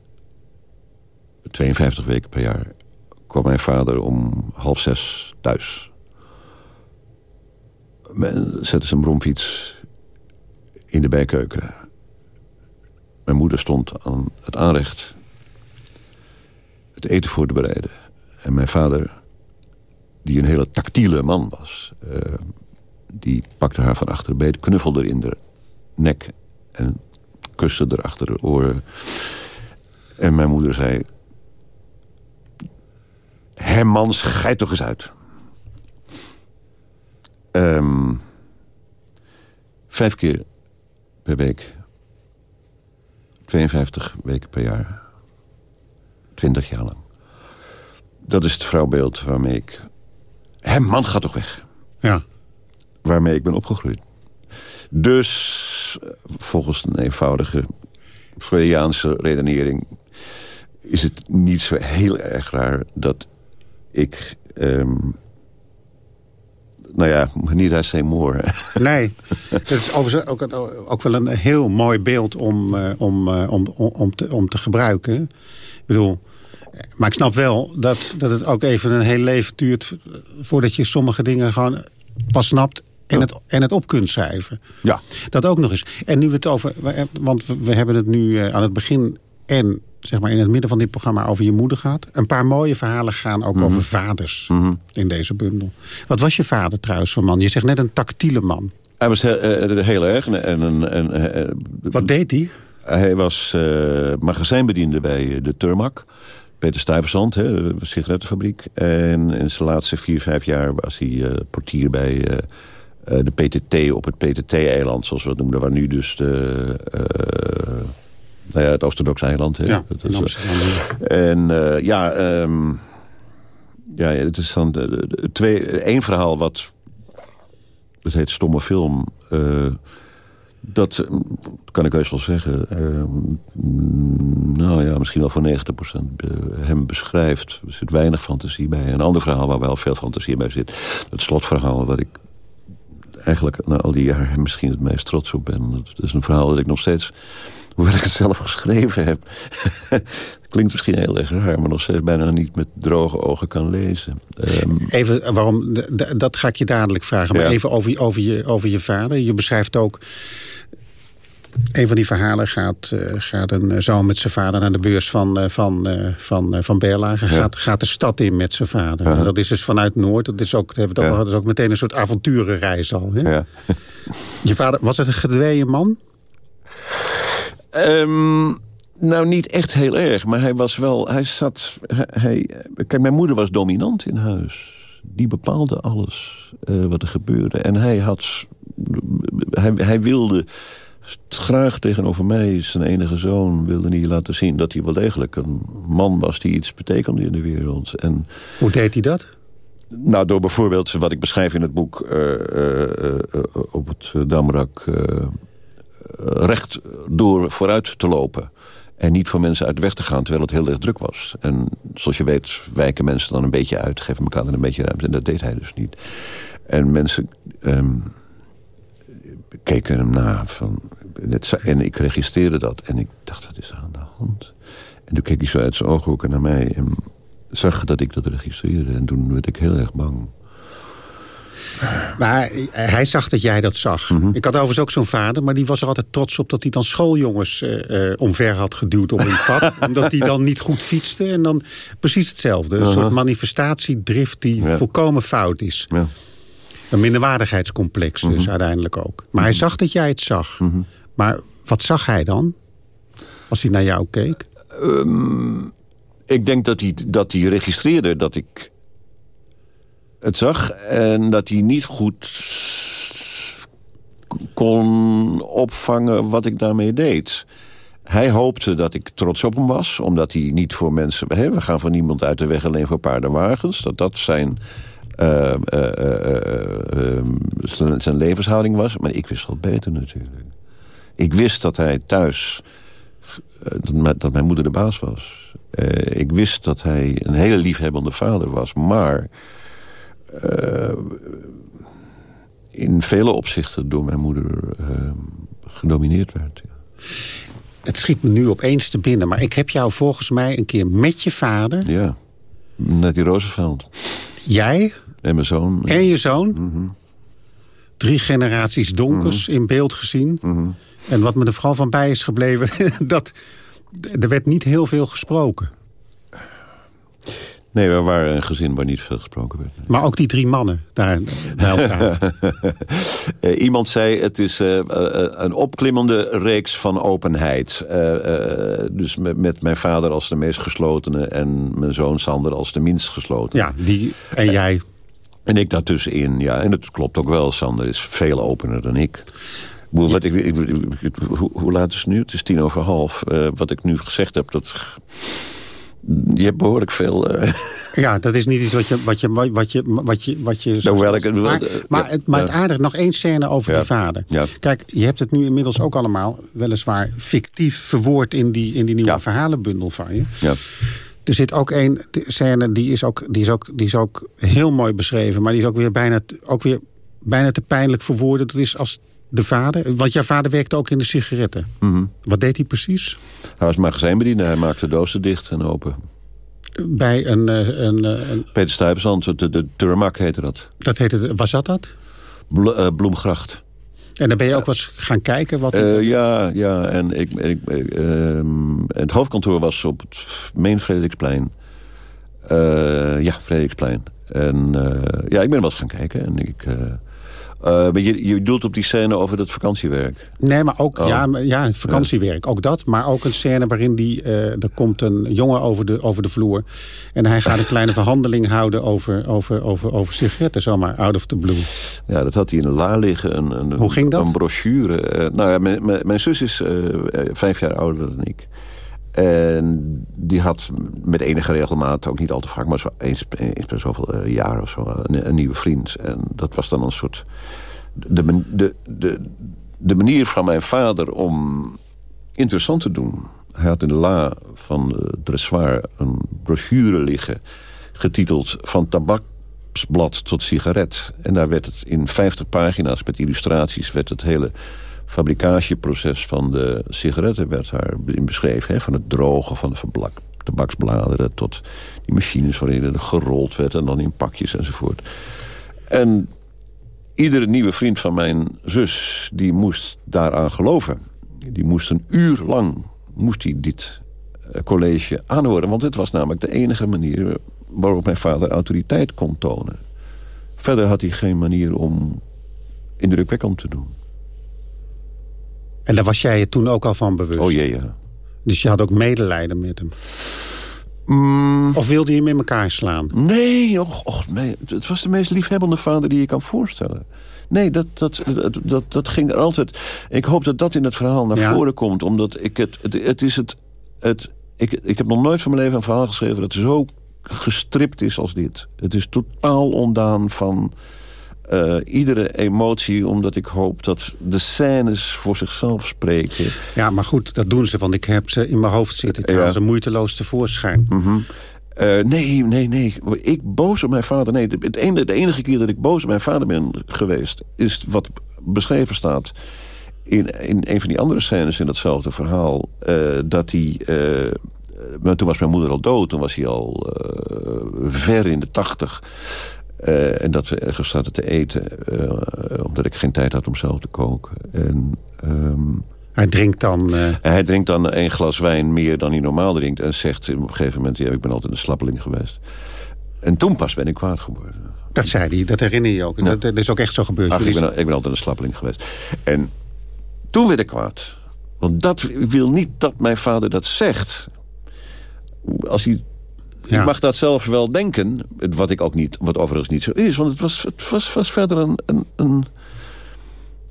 52 weken per jaar... kwam mijn vader om half zes thuis zette zijn bromfiets in de bijkeuken. Mijn moeder stond aan het aanrecht het eten voor te bereiden. En mijn vader, die een hele tactiele man was... Uh, die pakte haar van achter beet, knuffelde in de nek... en kuste er achter de oren. En mijn moeder zei... Hé man, schijt toch eens uit. Um, vijf keer per week. 52 weken per jaar. 20 jaar lang. Dat is het vrouwbeeld waarmee ik... Hé, man, ga toch weg. Ja. Waarmee ik ben opgegroeid. Dus, volgens een eenvoudige Freudiaanse redenering... is het niet zo heel erg raar dat ik... Um, nou ja, niet I say more. Nee, dat is overigens ook, ook wel een heel mooi beeld om, uh, om, uh, om, om, te, om te gebruiken. Ik bedoel, maar ik snap wel dat, dat het ook even een heel leven duurt... voordat je sommige dingen gewoon pas snapt en, het, en het op kunt schrijven. Ja. Dat ook nog eens. En nu we het over... Want we hebben het nu aan het begin en zeg maar in het midden van dit programma over je moeder gaat. Een paar mooie verhalen gaan ook over vaders in deze bundel. Wat was je vader trouwens van man? Je zegt net een tactiele man. Hij was heel, heel erg. En, en, en, Wat deed hij? Hij was uh, magazijnbediende bij de Turmak. Peter Stuyvesant, de sigarettenfabriek. En in zijn laatste vier, vijf jaar was hij uh, portier bij uh, de PTT op het PTT-eiland, zoals we het noemden. Waar nu dus de nou ja, het Oosterdoks eiland. Hè? Ja, in Amsterdam. En uh, ja, um, ja, het is dan de, de, twee, één verhaal wat... Het heet Stomme Film. Dat kan ik heus wel zeggen. Uh, nou ja, misschien wel voor 90% hem beschrijft. Er zit weinig fantasie bij. Een ander verhaal waar wel veel fantasie bij zit. Het slotverhaal wat ik eigenlijk na al die jaren misschien het meest trots op ben. Dat is een verhaal dat ik nog steeds hoewel ik het zelf geschreven heb. Klinkt misschien heel erg raar, maar nog steeds bijna niet met droge ogen kan lezen. Um, even, waarom, dat ga ik je dadelijk vragen. Maar ja. even over, over, je, over je vader. Je beschrijft ook... Een van die verhalen gaat, uh, gaat een zoon met zijn vader naar de beurs van, uh, van, uh, van, van Berlage. Ja. Gaat, gaat de stad in met zijn vader. -huh. Dat is dus vanuit Noord. Dat is ook, dat, ja. is ook meteen een soort avonturenreis al. Hè? Ja. Je vader, was het een gedweeën man? Um, nou, niet echt heel erg, maar hij was wel... Hij zat... Hij, kijk, mijn moeder was dominant in huis. Die bepaalde alles uh, wat er gebeurde. En hij had... Hij, hij wilde graag tegenover mij, zijn enige zoon... wilde niet laten zien dat hij wel degelijk een man was... die iets betekende in de wereld. En, Hoe deed hij dat? Nou, door bijvoorbeeld wat ik beschrijf in het boek... Uh, uh, op het Damrak recht door vooruit te lopen. En niet voor mensen uit de weg te gaan, terwijl het heel erg druk was. En zoals je weet wijken mensen dan een beetje uit, geven elkaar dan een beetje ruimte. En dat deed hij dus niet. En mensen um, keken hem na. Van, en ik registreerde dat. En ik dacht, wat is er aan de hand. En toen keek hij zo uit zijn ooghoeken naar mij... en zag dat ik dat registreerde. En toen werd ik heel erg bang. Maar hij zag dat jij dat zag. Mhm. Ik had overigens ook zo'n vader, maar die was er altijd trots op... dat hij dan schooljongens uh, omver had geduwd op een pad. omdat die dan niet goed fietste. En dan precies hetzelfde. Een uh -huh. soort manifestatiedrift die ja. volkomen fout is. Ja. Een minderwaardigheidscomplex dus mm -hmm. uiteindelijk ook. Maar mm -hmm. hij zag dat jij het zag. Mm -hmm. Maar wat zag hij dan? Als hij naar jou keek? Um, ik denk dat hij, dat hij registreerde dat ik het zag... en dat hij niet goed kon opvangen wat ik daarmee deed. Hij hoopte dat ik trots op hem was, omdat hij niet voor mensen... We gaan van niemand uit de weg alleen voor paardenwagens. Dat dat zijn, uh, uh, uh, zijn levenshouding was. Maar ik wist wel beter natuurlijk. Ik wist dat hij thuis... dat mijn moeder de baas was. ik wist dat hij een hele liefhebbende vader was. Maar in vele opzichten door mijn moeder gedomineerd werd. Ja. Het schiet me nu opeens te binnen. Maar ik heb jou volgens mij een keer met je vader... Ja, net die Roosevelt. Jij? En mijn zoon. En je zoon? Mm -hmm. Drie generaties donkers mm -hmm. in beeld gezien. Mm -hmm. En wat me er vooral van bij is gebleven... dat er werd niet heel veel gesproken. Nee, we waren een gezin waar niet veel gesproken werd. Maar ook die drie mannen daar bij elkaar. uh, iemand zei, het is uh, uh, een opklimmende reeks van openheid. dus met, met, mijn vader als de meest geslotene... en mijn zoon Sander als de minst gesloten. Ja, die en jij... En ik daartussenin, ja. En het klopt ook wel, Sander is veel opener dan ik. Wat ik, ik, ik, hoe, hoe, laat is het nu? Het is tien over half. wat ik nu gezegd heb, dat je hebt behoorlijk veel... Uh... Ja, dat is niet iets wat je... Wat je, wat je, wat je, wat je nou, welke, maar, maar, het, maar het aardig, nog één scène over ja. je vader. Ja. Kijk, je hebt het nu inmiddels ook allemaal... weliswaar fictief verwoord in die, in die nieuwe verhalenbundel van je. Ja. Er zit ook één scène, die is ook, die, is ook, die is ook heel mooi beschreven... maar die is ook weer bijna, ook weer bijna te pijnlijk verwoorden. Dat is als de vader? Want jouw vader werkte ook in de sigaretten. Mm -hmm. Wat deed hij precies? Hij was magazijnbediener. Hij maakte dozen dicht en open. Bij een... een, een... Peter Stuyvesant, de, de Turmak heette dat. Dat heette, was dat dat? Bl uh, Bloemgracht. En dan ben je ook wel eens gaan kijken? Wat uh, ja, ja, en ik, ik, uh, het hoofdkantoor was op het Main Frederiksplein. Uh, ja, Frederiksplein. En ja, ik ben wel eens gaan kijken. En ik... Uh, maar je, je doelt op die scène over het vakantiewerk? Nee, maar ook oh. ja, ja, het vakantiewerk. Ook dat. Maar ook een scène waarin die, uh, er komt een jongen over de, over de vloer. En hij gaat een kleine verhandeling houden over, over, over, over sigaretten. Zomaar, out of the blue. Ja, dat had hij in een la liggen. Een, een, Hoe ging dat? Een brochure. Uh, nou ja, mijn, mijn, mijn zus is vijf jaar ouder dan ik. En die had met enige regelmaat, ook niet al te vaak... maar zo eens, eens per zoveel uh, jaar of zo, een, een, nieuwe vriend. En dat was dan een soort... De, de, de, de manier van mijn vader om interessant te doen. Hij had in de la van de dressoir een brochure liggen... getiteld Van tabaksblad tot sigaret. En daar werd het in 50 pagina's met illustraties... werd het hele fabricatieproces van de sigaretten werd daarin beschreven. Hè? Van het drogen van de tabaksbladeren tot die machines waarin er gerold werd... en dan in pakjes enzovoort. En iedere nieuwe vriend van mijn zus die moest daaraan geloven. Die moest een uur lang moest hij dit college aanhoren. Want dit was namelijk de enige manier waarop mijn vader autoriteit kon tonen. Verder had hij geen manier om indrukwekkend te doen. En daar was jij je toen ook al van bewust? Oh jee, ja. Dus je had ook medelijden met hem? Mm. Of wilde je hem in elkaar slaan? Nee, och, och, nee, het was de meest liefhebbende vader die je kan voorstellen. Nee, dat, dat, dat, dat, dat ging er altijd... Ik hoop dat dat in het verhaal naar ja. voren komt. Omdat ik het... Het, het is het, het ik, ik heb nog nooit van mijn leven een verhaal geschreven... dat zo gestript is als dit. Het is totaal ondaan van... Uh, iedere emotie, omdat ik hoop dat de scènes voor zichzelf spreken. Ja, maar goed, dat doen ze, want ik heb ze in mijn hoofd zitten. Ik haal ja. ze moeiteloos tevoorschijn. Mm -hmm. uh, nee, nee, nee. Ik boos op mijn vader. Nee, het enige, de enige keer dat ik boos op mijn vader ben geweest... is wat beschreven staat in, in een van die andere scènes in datzelfde verhaal... dat hij... maar toen was mijn moeder al dood. Toen was hij al ver in de tachtig. En dat we ergens zaten te eten. omdat ik geen tijd had om zelf te koken. En... Ehm, hij drinkt dan... Uh... Hij drinkt dan een glas wijn meer dan hij normaal drinkt. En zegt op een gegeven moment... Ja, ik ben altijd een slappeling geweest. En toen pas ben ik kwaad geworden. Dat zei hij, dat herinner je ook. Dat, dat, is ook echt zo gebeurd. Ach, ik, ben, ik ben altijd een slappeling geweest. En toen werd ik kwaad. Want dat ik wil niet dat mijn vader dat zegt. Als hij Ik mag dat zelf wel denken, wat ik ook niet, wat overigens niet zo is. Want het was, het was, was verder een, een, een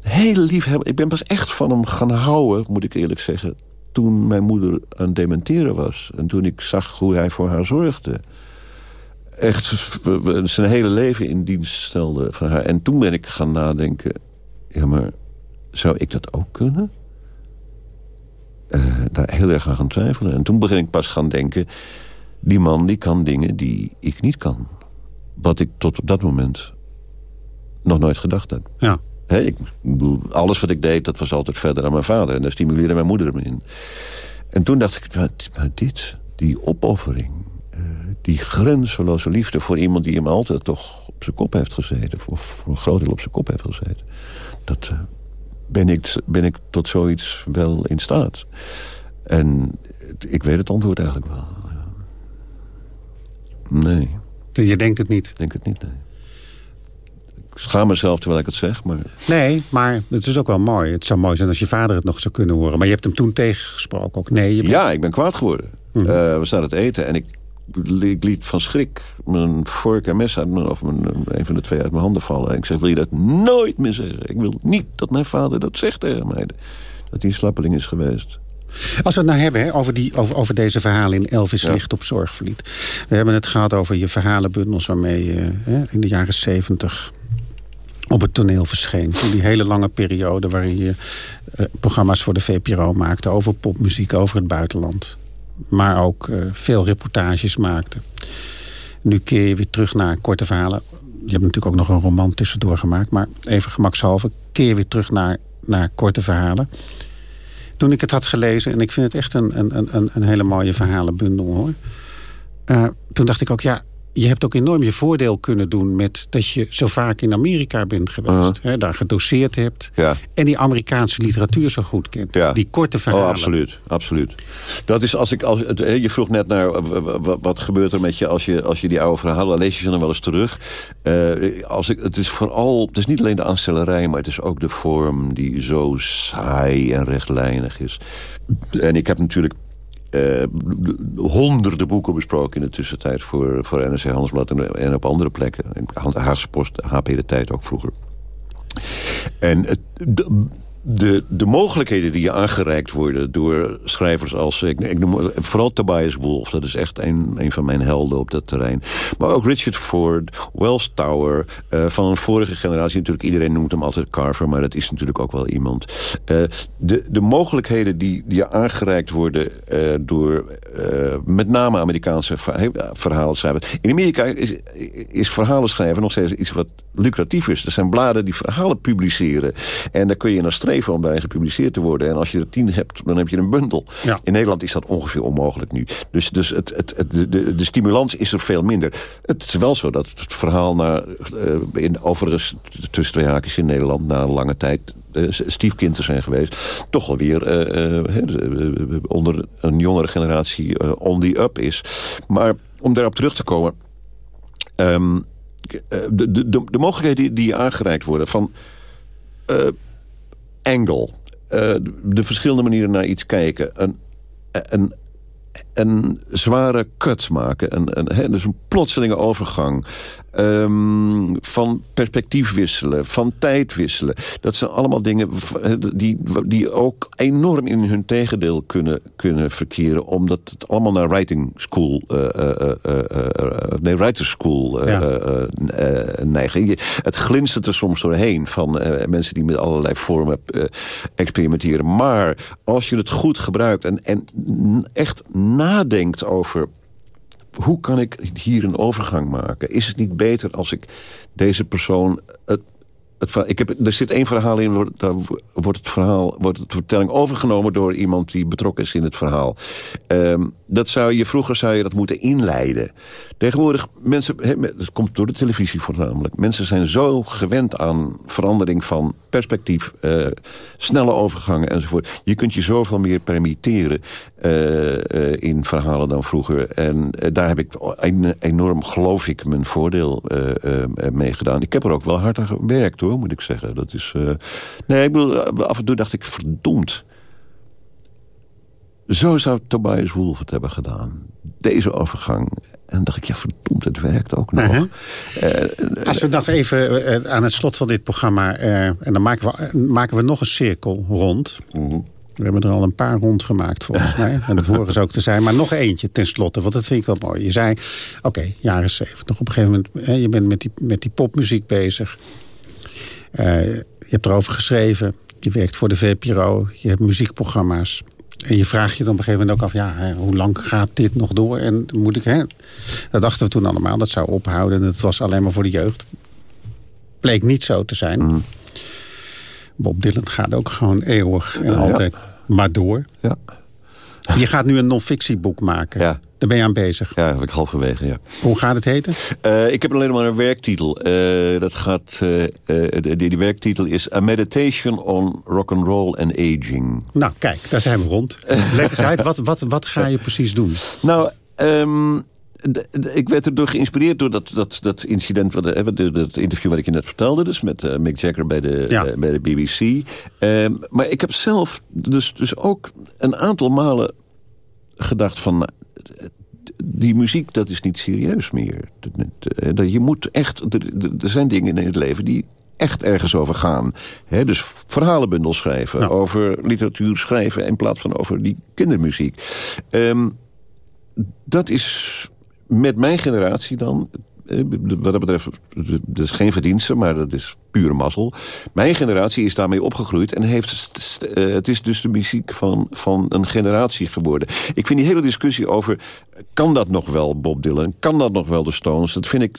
heel lief hebben. Ik ben pas echt van hem gaan houden, moet ik eerlijk zeggen... toen mijn moeder aan het dementeren was. En toen ik zag hoe hij voor haar zorgde. Echt zijn hele leven in dienst stelde van haar. En toen ben ik gaan nadenken... ja, maar zou ik dat ook kunnen? Uh, daar heel erg aan gaan twijfelen. En toen begin ik pas gaan denken... die man die kan dingen die ik niet kan. Wat ik tot op dat moment nog nooit gedacht heb. Ja ik, alles wat ik deed, dat was altijd verder dan mijn vader. En daar stimuleerde mijn moeder me in. En toen dacht ik, maar, dit, die opoffering... Uh, die grenzeloze liefde voor iemand die hem altijd toch op zijn kop heeft gezeten... voor, voor een groot deel op zijn kop heeft gezeten... dat uh, ben, ik, ben ik tot zoiets wel in staat. En ik weet het antwoord eigenlijk wel. Nee. Je denkt het niet? Ik denk het niet, nee schaam mezelf terwijl ik het zeg. Maar... Nee, maar het is ook wel mooi. Het zou mooi zijn als je vader het nog zou kunnen horen. Maar je hebt hem toen tegengesproken ook. Nee, je Ja, ik ben kwaad geworden. Mhm. Eh, we staan het eten en ik, ik, liet van schrik mijn vork en mes uit mijn, of mijn, een van de twee uit mijn handen vallen. En ik zeg, wil je dat nooit meer zeggen? Ik wil niet dat mijn vader dat zegt tegen mij. Dat hij een slappeling is geweest. Als we het nou hebben hè, over, die, over, over deze verhalen in Elvis ja. Licht op Zorgverliet. We hebben het gehad over je verhalenbundels waarmee je in de jaren zeventig op het toneel verscheen. In die hele lange periode waarin je uh, programma's voor de VPRO maakte... over popmuziek, over het buitenland. Maar ook uh, veel reportages maakte. Nu keer je weer terug naar korte verhalen. Je hebt natuurlijk ook nog een roman tussendoor gemaakt. Maar even gemakshalve, keer je weer terug naar, naar korte verhalen. Toen ik het had gelezen, en ik vind het echt een, een, een, een hele mooie verhalenbundel hoor. Uh, toen dacht ik ook, ja, je hebt ook enorm je voordeel kunnen doen... met dat je zo vaak in Amerika bent geweest. hè, daar gedoseerd hebt. Ja. En die Amerikaanse literatuur zo goed kent. Ja. Die korte verhalen. Oh, absoluut. absoluut. Dat is als ik, als, je vroeg net naar wat gebeurt er met je als je, als je die oude verhalen... lees je ze dan wel eens terug. Uh, als ik, het is vooral, het is niet alleen de aanstellerij... maar het is ook de vorm die zo saai en rechtlijnig is. En ik heb natuurlijk uh, honderden boeken besproken in de tussentijd... voor, voor NRC Handelsblad en, op andere plekken. Haagse Post, HP de Tijd ook vroeger. En het, de, de mogelijkheden die je aangereikt worden door schrijvers als... Ik, ik noem vooral Tobias Wolff, dat is echt een, een van mijn helden op dat terrein. Maar ook Richard Ford, Wells Tower, uh, van een vorige generatie. Natuurlijk, iedereen noemt hem altijd Carver, maar dat is natuurlijk ook wel iemand. Uh, de, de mogelijkheden die, die aangereikt worden uh, door met name Amerikaanse verhalen schrijven. In Amerika is, is verhalen schrijven nog steeds iets wat lucratief is. Er zijn bladen die verhalen publiceren. En daar kun je naar streven om daarin gepubliceerd te worden. En als je er tien hebt, dan heb je een bundel. In Nederland is dat ongeveer onmogelijk nu. Dus, dus het, het, het, de, de stimulans is er veel minder. Het is wel zo dat het verhaal naar, uh, in, overigens tussen twee haakjes in Nederland... na een lange tijd uh, stiefkind te zijn geweest... toch alweer uh, onder een jongere generatie on the up is. Maar om daarop terug te komen... Um, de, de, de, de mogelijkheden die, die aangereikt worden van uh, de verschillende manieren naar iets kijken, een, een, een zware cut maken, een, een, dus een plotselinge overgang, Um, van perspectief wisselen, van tijd wisselen. Dat zijn allemaal dingen die, die ook enorm in hun tegendeel kunnen, kunnen verkeren. Omdat het allemaal naar writing school, uh, uh, uh, nee, writers school ja. neigen. Het glinstert er soms doorheen van mensen die met allerlei vormen experimenteren. Maar als je het goed gebruikt en, en echt nadenkt over hoe kan ik hier een overgang maken? Is het niet beter als ik deze persoon het, het, ik heb, er zit één verhaal in, daar wordt het verhaal, wordt het vertelling overgenomen door iemand die betrokken is in het verhaal. Ehm, dat zou je, vroeger zou je dat moeten inleiden. Tegenwoordig, mensen, het komt door de televisie voornamelijk. Mensen zijn zo gewend aan verandering van perspectief, eh, snelle overgangen enzovoort. Je kunt je zoveel meer permitteren eh, eh, in verhalen dan vroeger. En daar heb ik een- enorm, geloof ik, mijn voordeel mee gedaan. Ik heb er ook wel hard aan gewerkt, hoor, moet ik zeggen. Dat is, nee, ik bedoel, af en toe dacht ik, verdomd. Zo zou Tobias Wolff het hebben gedaan. Deze overgang. En dacht ik, ja, verdomd, het werkt ook nog. Uh-huh. Eh, Als we nog even eh, aan het slot van dit programma... eh, en dan maken we, maken we nog een cirkel rond. Mhm. We hebben er al een paar rondgemaakt, volgens mij. En dat horen ze ook te zijn. Maar nog eentje tenslotte, want dat vind ik wel mooi. Je zei, oké, jaren zeventig. Op een gegeven moment, hè, je bent met die, met die popmuziek bezig. Je hebt erover geschreven. Je werkt voor de VPRO. Je hebt muziekprogramma's. En je vraagt je dan op een gegeven moment ook af... ja, hè, hoe lang gaat dit nog door? En moet ik... Hè? Dat dachten we toen allemaal, dat zou ophouden. En dat was alleen maar voor de jeugd. Bleek niet zo te zijn. Bob Dylan gaat ook gewoon eeuwig en Ja. altijd maar door. Ja. Je gaat nu een non-fictieboek maken. Ja. Daar ben je aan bezig. Ja, heb ik halverwege, ja. Hoe gaat het heten? Eh, ik heb alleen maar een werktitel. Eh, dat gaat, eh, die, die werktitel is A Meditation on Rock and Roll and Aging. Nou, kijk, daar zijn we rond. Leg eens uit, wat, wat, wat ga je precies doen? Nou, ehm, ik werd erdoor geïnspireerd door dat, dat, dat incident, dat interview wat ik je net vertelde, dus met Mick Jagger bij de, Ja. bij de BBC. Ehm, maar ik heb zelf dus, dus ook een aantal malen gedacht van. Die muziek, dat is niet serieus meer. Dat- dat- Je moet echt. Er zijn dingen in het leven die echt ergens over gaan. Dus verhalenbundels schrijven. Over literatuur schrijven. In plaats van over die kindermuziek. Ehm, dat is met mijn generatie dan... eh, Wat dat betreft, dat is geen verdienste, maar dat is pure mazzel. Mijn generatie is daarmee opgegroeid en heeft, eh, het is dus de muziek van, van een generatie geworden. Ik vind die hele discussie over, kan dat nog wel Bob Dylan? Kan dat nog wel de Stones? Dat vind ik,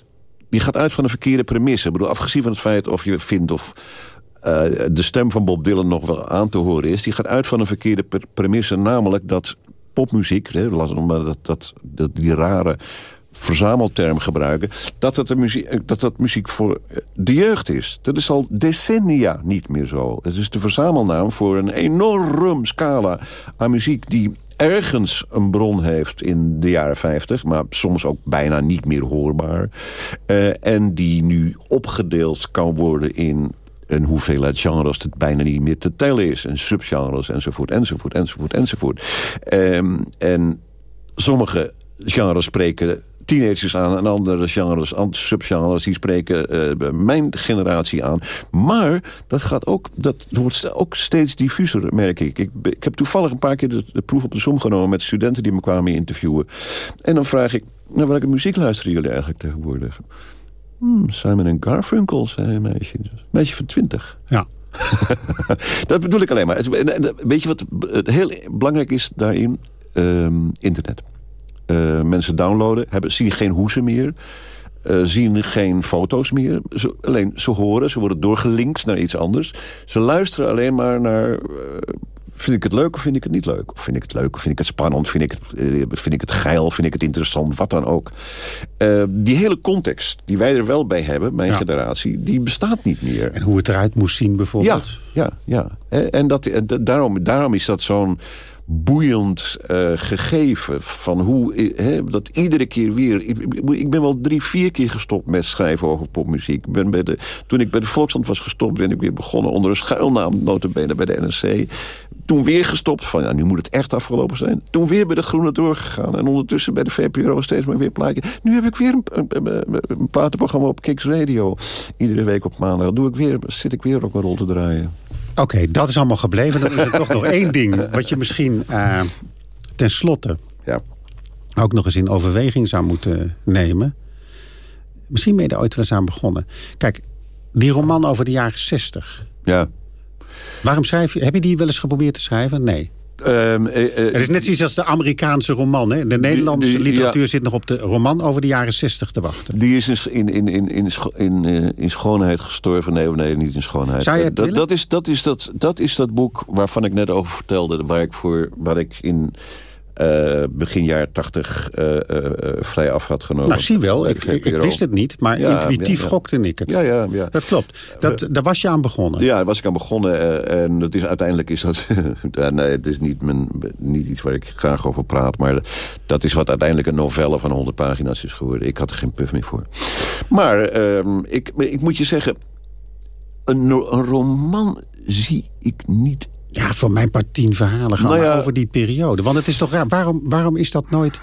die gaat uit van een verkeerde premisse. Ik bedoel, afgezien van het feit of je vindt of eh, de stem van Bob Dylan nog wel aan te horen is... die gaat uit van een verkeerde premisse, namelijk dat popmuziek... Hè, dat, dat, die rare verzamelterm gebruiken... dat de muziek, dat dat muziek voor eh, de jeugd is. Dat is al decennia niet meer zo. Het is de verzamelnaam voor een enorm scala aan muziek... die ergens een bron heeft in de jaren 50... maar soms ook bijna niet meer hoorbaar. Eh, en die nu opgedeeld kan worden in een hoeveelheid genres dat bijna niet meer te tellen is. En subgenres enzovoort, enzovoort, enzovoort, enzovoort. Ehm, en sommige genres spreken teenagers aan... en andere genres, subgenres, die spreken eh, mijn generatie aan. Maar dat, gaat ook, dat wordt ook steeds diffuser, merk ik. ik. Ik heb toevallig een paar keer de, de proef op de som genomen... met studenten die me kwamen interviewen. En dan vraag ik, naar welke muziek luisteren jullie eigenlijk tegenwoordig? Hmm, Simon en Garfunkel, zei een meisje. Een meisje van twintig. Ja. dat bedoel ik alleen maar. Weet je wat heel belangrijk is daarin? Ehm, internet. Eh, mensen downloaden, hebben, zien geen hoesen meer. eh, zien geen foto's meer. Ze, alleen ze horen, ze worden doorgelinkt naar iets anders. Ze luisteren alleen maar naar... eh, vind ik het leuk of vind ik het niet leuk? Of vind ik het leuk of vind ik het spannend? Vind ik het, vind ik het geil? Vind ik het interessant? Wat dan ook. Die hele context die wij er wel bij hebben, mijn Ja. generatie... die bestaat niet meer. En hoe het eruit moest zien bijvoorbeeld. Ja, ja, ja. En dat, en daarom, daarom is dat zo'n boeiend eh, gegeven van hoe dat iedere keer weer. Ik, ik- ben wel drie, vier keer gestopt met schrijven over popmuziek. Ik Ben bij de, toen ik bij de Volkskrant was gestopt, ben ik weer begonnen onder een schuilnaam, notabene bij de NRC. Toen weer gestopt van, ja, nu moet het echt afgelopen zijn. Toen weer bij de Groene doorgegaan. En ondertussen bij de VPRO steeds maar weer plaatje. Nu heb ik weer een, een platenprogramma op Kicks Radio. Iedere week op maandag doe ik weer, zit ik weer ook een rol te draaien. Oké, dat is allemaal gebleven. Dan is er toch nog één ding wat je misschien eh ten slotte Ja. ook nog eens in overweging zou moeten nemen. Misschien ben je er ooit wel eens aan begonnen. Kijk, die roman over de jaren 60. Ja. Waarom schrijf je? Heb je die wel eens geprobeerd te schrijven? Nee. Ehm, eh, eh, het is net zoiets als de Amerikaanse roman. Hè? De Nederlandse die- literatuur ja. zit nog op de roman over de jaren 60 te wachten. Die is in, in, in, in, in, in, eh, in schoonheid gestorven. Nee, nee, niet in schoonheid. Zou je het dat, dat, is, dat, is dat, dat is dat boek waarvan ik net over vertelde. Waar ik, voor, waar ik in eh, begin jaren tachtig eh, eh, vrij af had genomen. Nou, zie wel. Ik, ik, wist het niet, maar Ja, intuïtief ja, ja. gokte ik het. Ja, ja, ja. Dat klopt. Dat, daar was je aan begonnen. Ja, daar was ik aan begonnen. en dat is, uiteindelijk is dat... nee, het is niet, mijn, niet iets waar ik graag over praat. Maar dat is wat uiteindelijk een novelle van 100 pagina's is geworden. Ik had er geen puff meer voor. Maar ehm, ik, ik moet je zeggen... Een, een roman zie ik niet... Ja, voor mijn part tien verhalen gaan Nou ja. over die periode. Want het is toch raar. Waarom, waarom is dat nooit...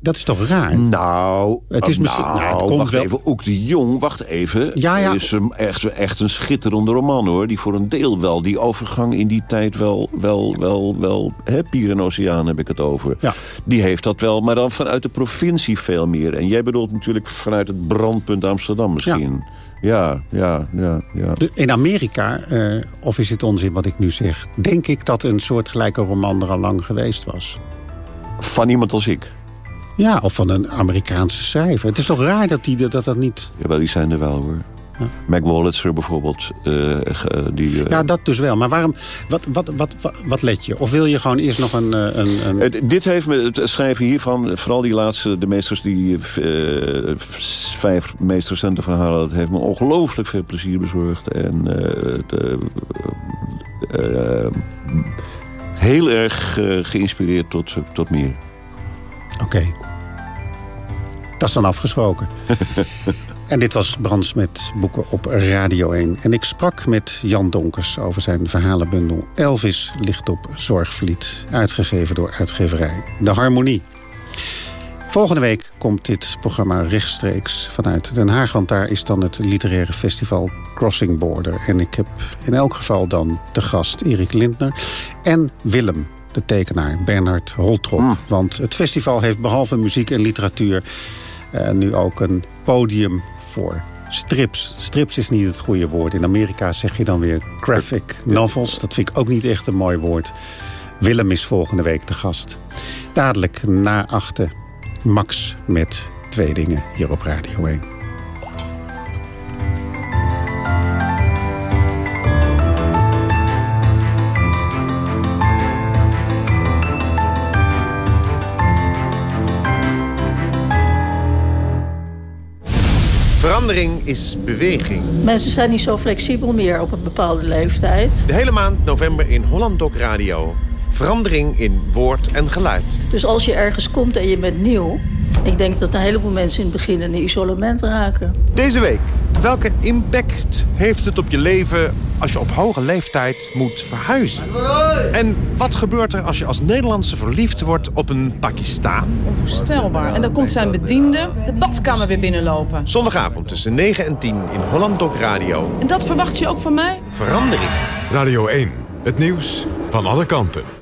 Dat is toch raar? Nou, Het is misschien- nou, nou, het komt wacht wel- even. Ook de Jong, wacht even. Ja, ja. is een, echt, echt een schitterende roman, hoor. Die voor een deel wel, die overgang in die tijd wel... wel, wel, wel hè, Pier en Oceaan heb ik het over. Ja. Die heeft dat wel, maar dan vanuit de provincie veel meer. En jij bedoelt natuurlijk vanuit het brandpunt Amsterdam misschien. Ja, ja, ja, ja. De- In Amerika, eh, of is het onzin wat ik nu zeg... denk ik dat een soortgelijke roman er al lang geweest was. Van iemand als ik. Ja, of van een Amerikaanse schrijver. Het is toch raar dat die, dat, dat niet... Jawel, die zijn er wel, hoor. Mac Wolitzer bijvoorbeeld. eh, ge- die, eh, Ja, dat dus wel. Maar waarom... Wat, wat, wat, wat, wat let je? Of wil je gewoon eerst nog een... eh, een, een... Eh, dit heeft me, het schrijven hiervan, vooral die laatste, de meesters, die eh, vijf meest recente verhalen, dat heeft me ongelooflijk veel plezier bezorgd. En eh, de, eh, heel erg eh, geïnspireerd tot, tot meer. Oké. Dat is dan afgesproken. en dit was Brands met boeken op Radio 1. En ik sprak met Jan Donkers over zijn verhalenbundel... Elvis ligt op Zorgvliet, uitgegeven door uitgeverij De Harmonie. Volgende week komt dit programma rechtstreeks vanuit Den Haag... want daar is dan het literaire festival Crossing Border. En ik heb in elk geval dan te gast Erik Lindner en Willem, de tekenaar Bernhard Holtrop. Want het festival heeft behalve muziek en literatuur... eh, nu ook een podium voor strips. Strips is niet het goede woord. In Amerika zeg je dan weer graphic novels. Dat vind ik ook niet echt een mooi woord. Willem is volgende week de gast. Dadelijk na achten Max met twee dingen hier op Radio 1. Verandering is beweging. Mensen zijn niet zo flexibel meer op een bepaalde leeftijd. De hele maand november in Holland Doc Radio. Verandering in woord en geluid. Dus als je ergens komt en je bent nieuw... ik denk dat een heleboel mensen in het begin in een isolement raken. Deze week, welke impact heeft het op je leven als je op hoge leeftijd moet verhuizen? En wat gebeurt er als je als Nederlandse verliefd wordt op een Pakistaan? Onvoorstelbaar. En dan komt zijn bediende de badkamer weer binnenlopen. Zondagavond tussen 9 en 10 in Holland Doc Radio. En dat verwacht je ook van mij? Verandering. Radio 1, het nieuws van alle kanten.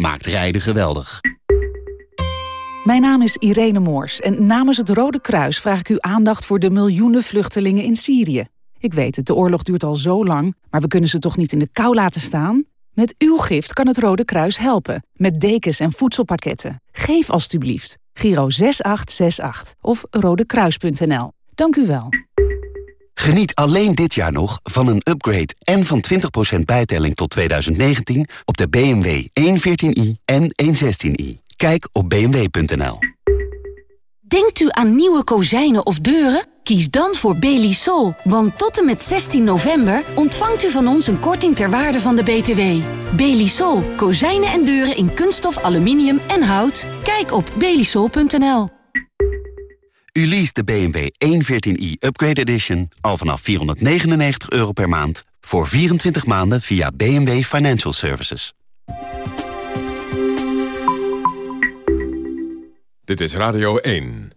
maakt rijden geweldig. Mijn naam is Irene Moors en namens het Rode Kruis vraag ik uw aandacht voor de miljoenen vluchtelingen in Syrië. Ik weet het, de oorlog duurt al zo lang, maar we kunnen ze toch niet in de kou laten staan? Met uw gift kan het Rode Kruis helpen, met dekens en voedselpakketten. Geef alstublieft. Giro 6868 of rodekruis.nl. Dank u wel. Geniet alleen dit jaar nog van een upgrade en van 20% bijtelling tot 2019 op de BMW 114i en 116i. Kijk op bmw.nl. Denkt u aan nieuwe kozijnen of deuren? Kies dan voor Belisol, want tot en met 16 november ontvangt u van ons een korting ter waarde van de BTW. Belisol, kozijnen en deuren in kunststof, aluminium en hout. Kijk op belisol.nl. U leest de BMW 114i Upgrade Edition al vanaf 499 euro per maand... voor 24 maanden via BMW Financial Services. Dit is Radio 1.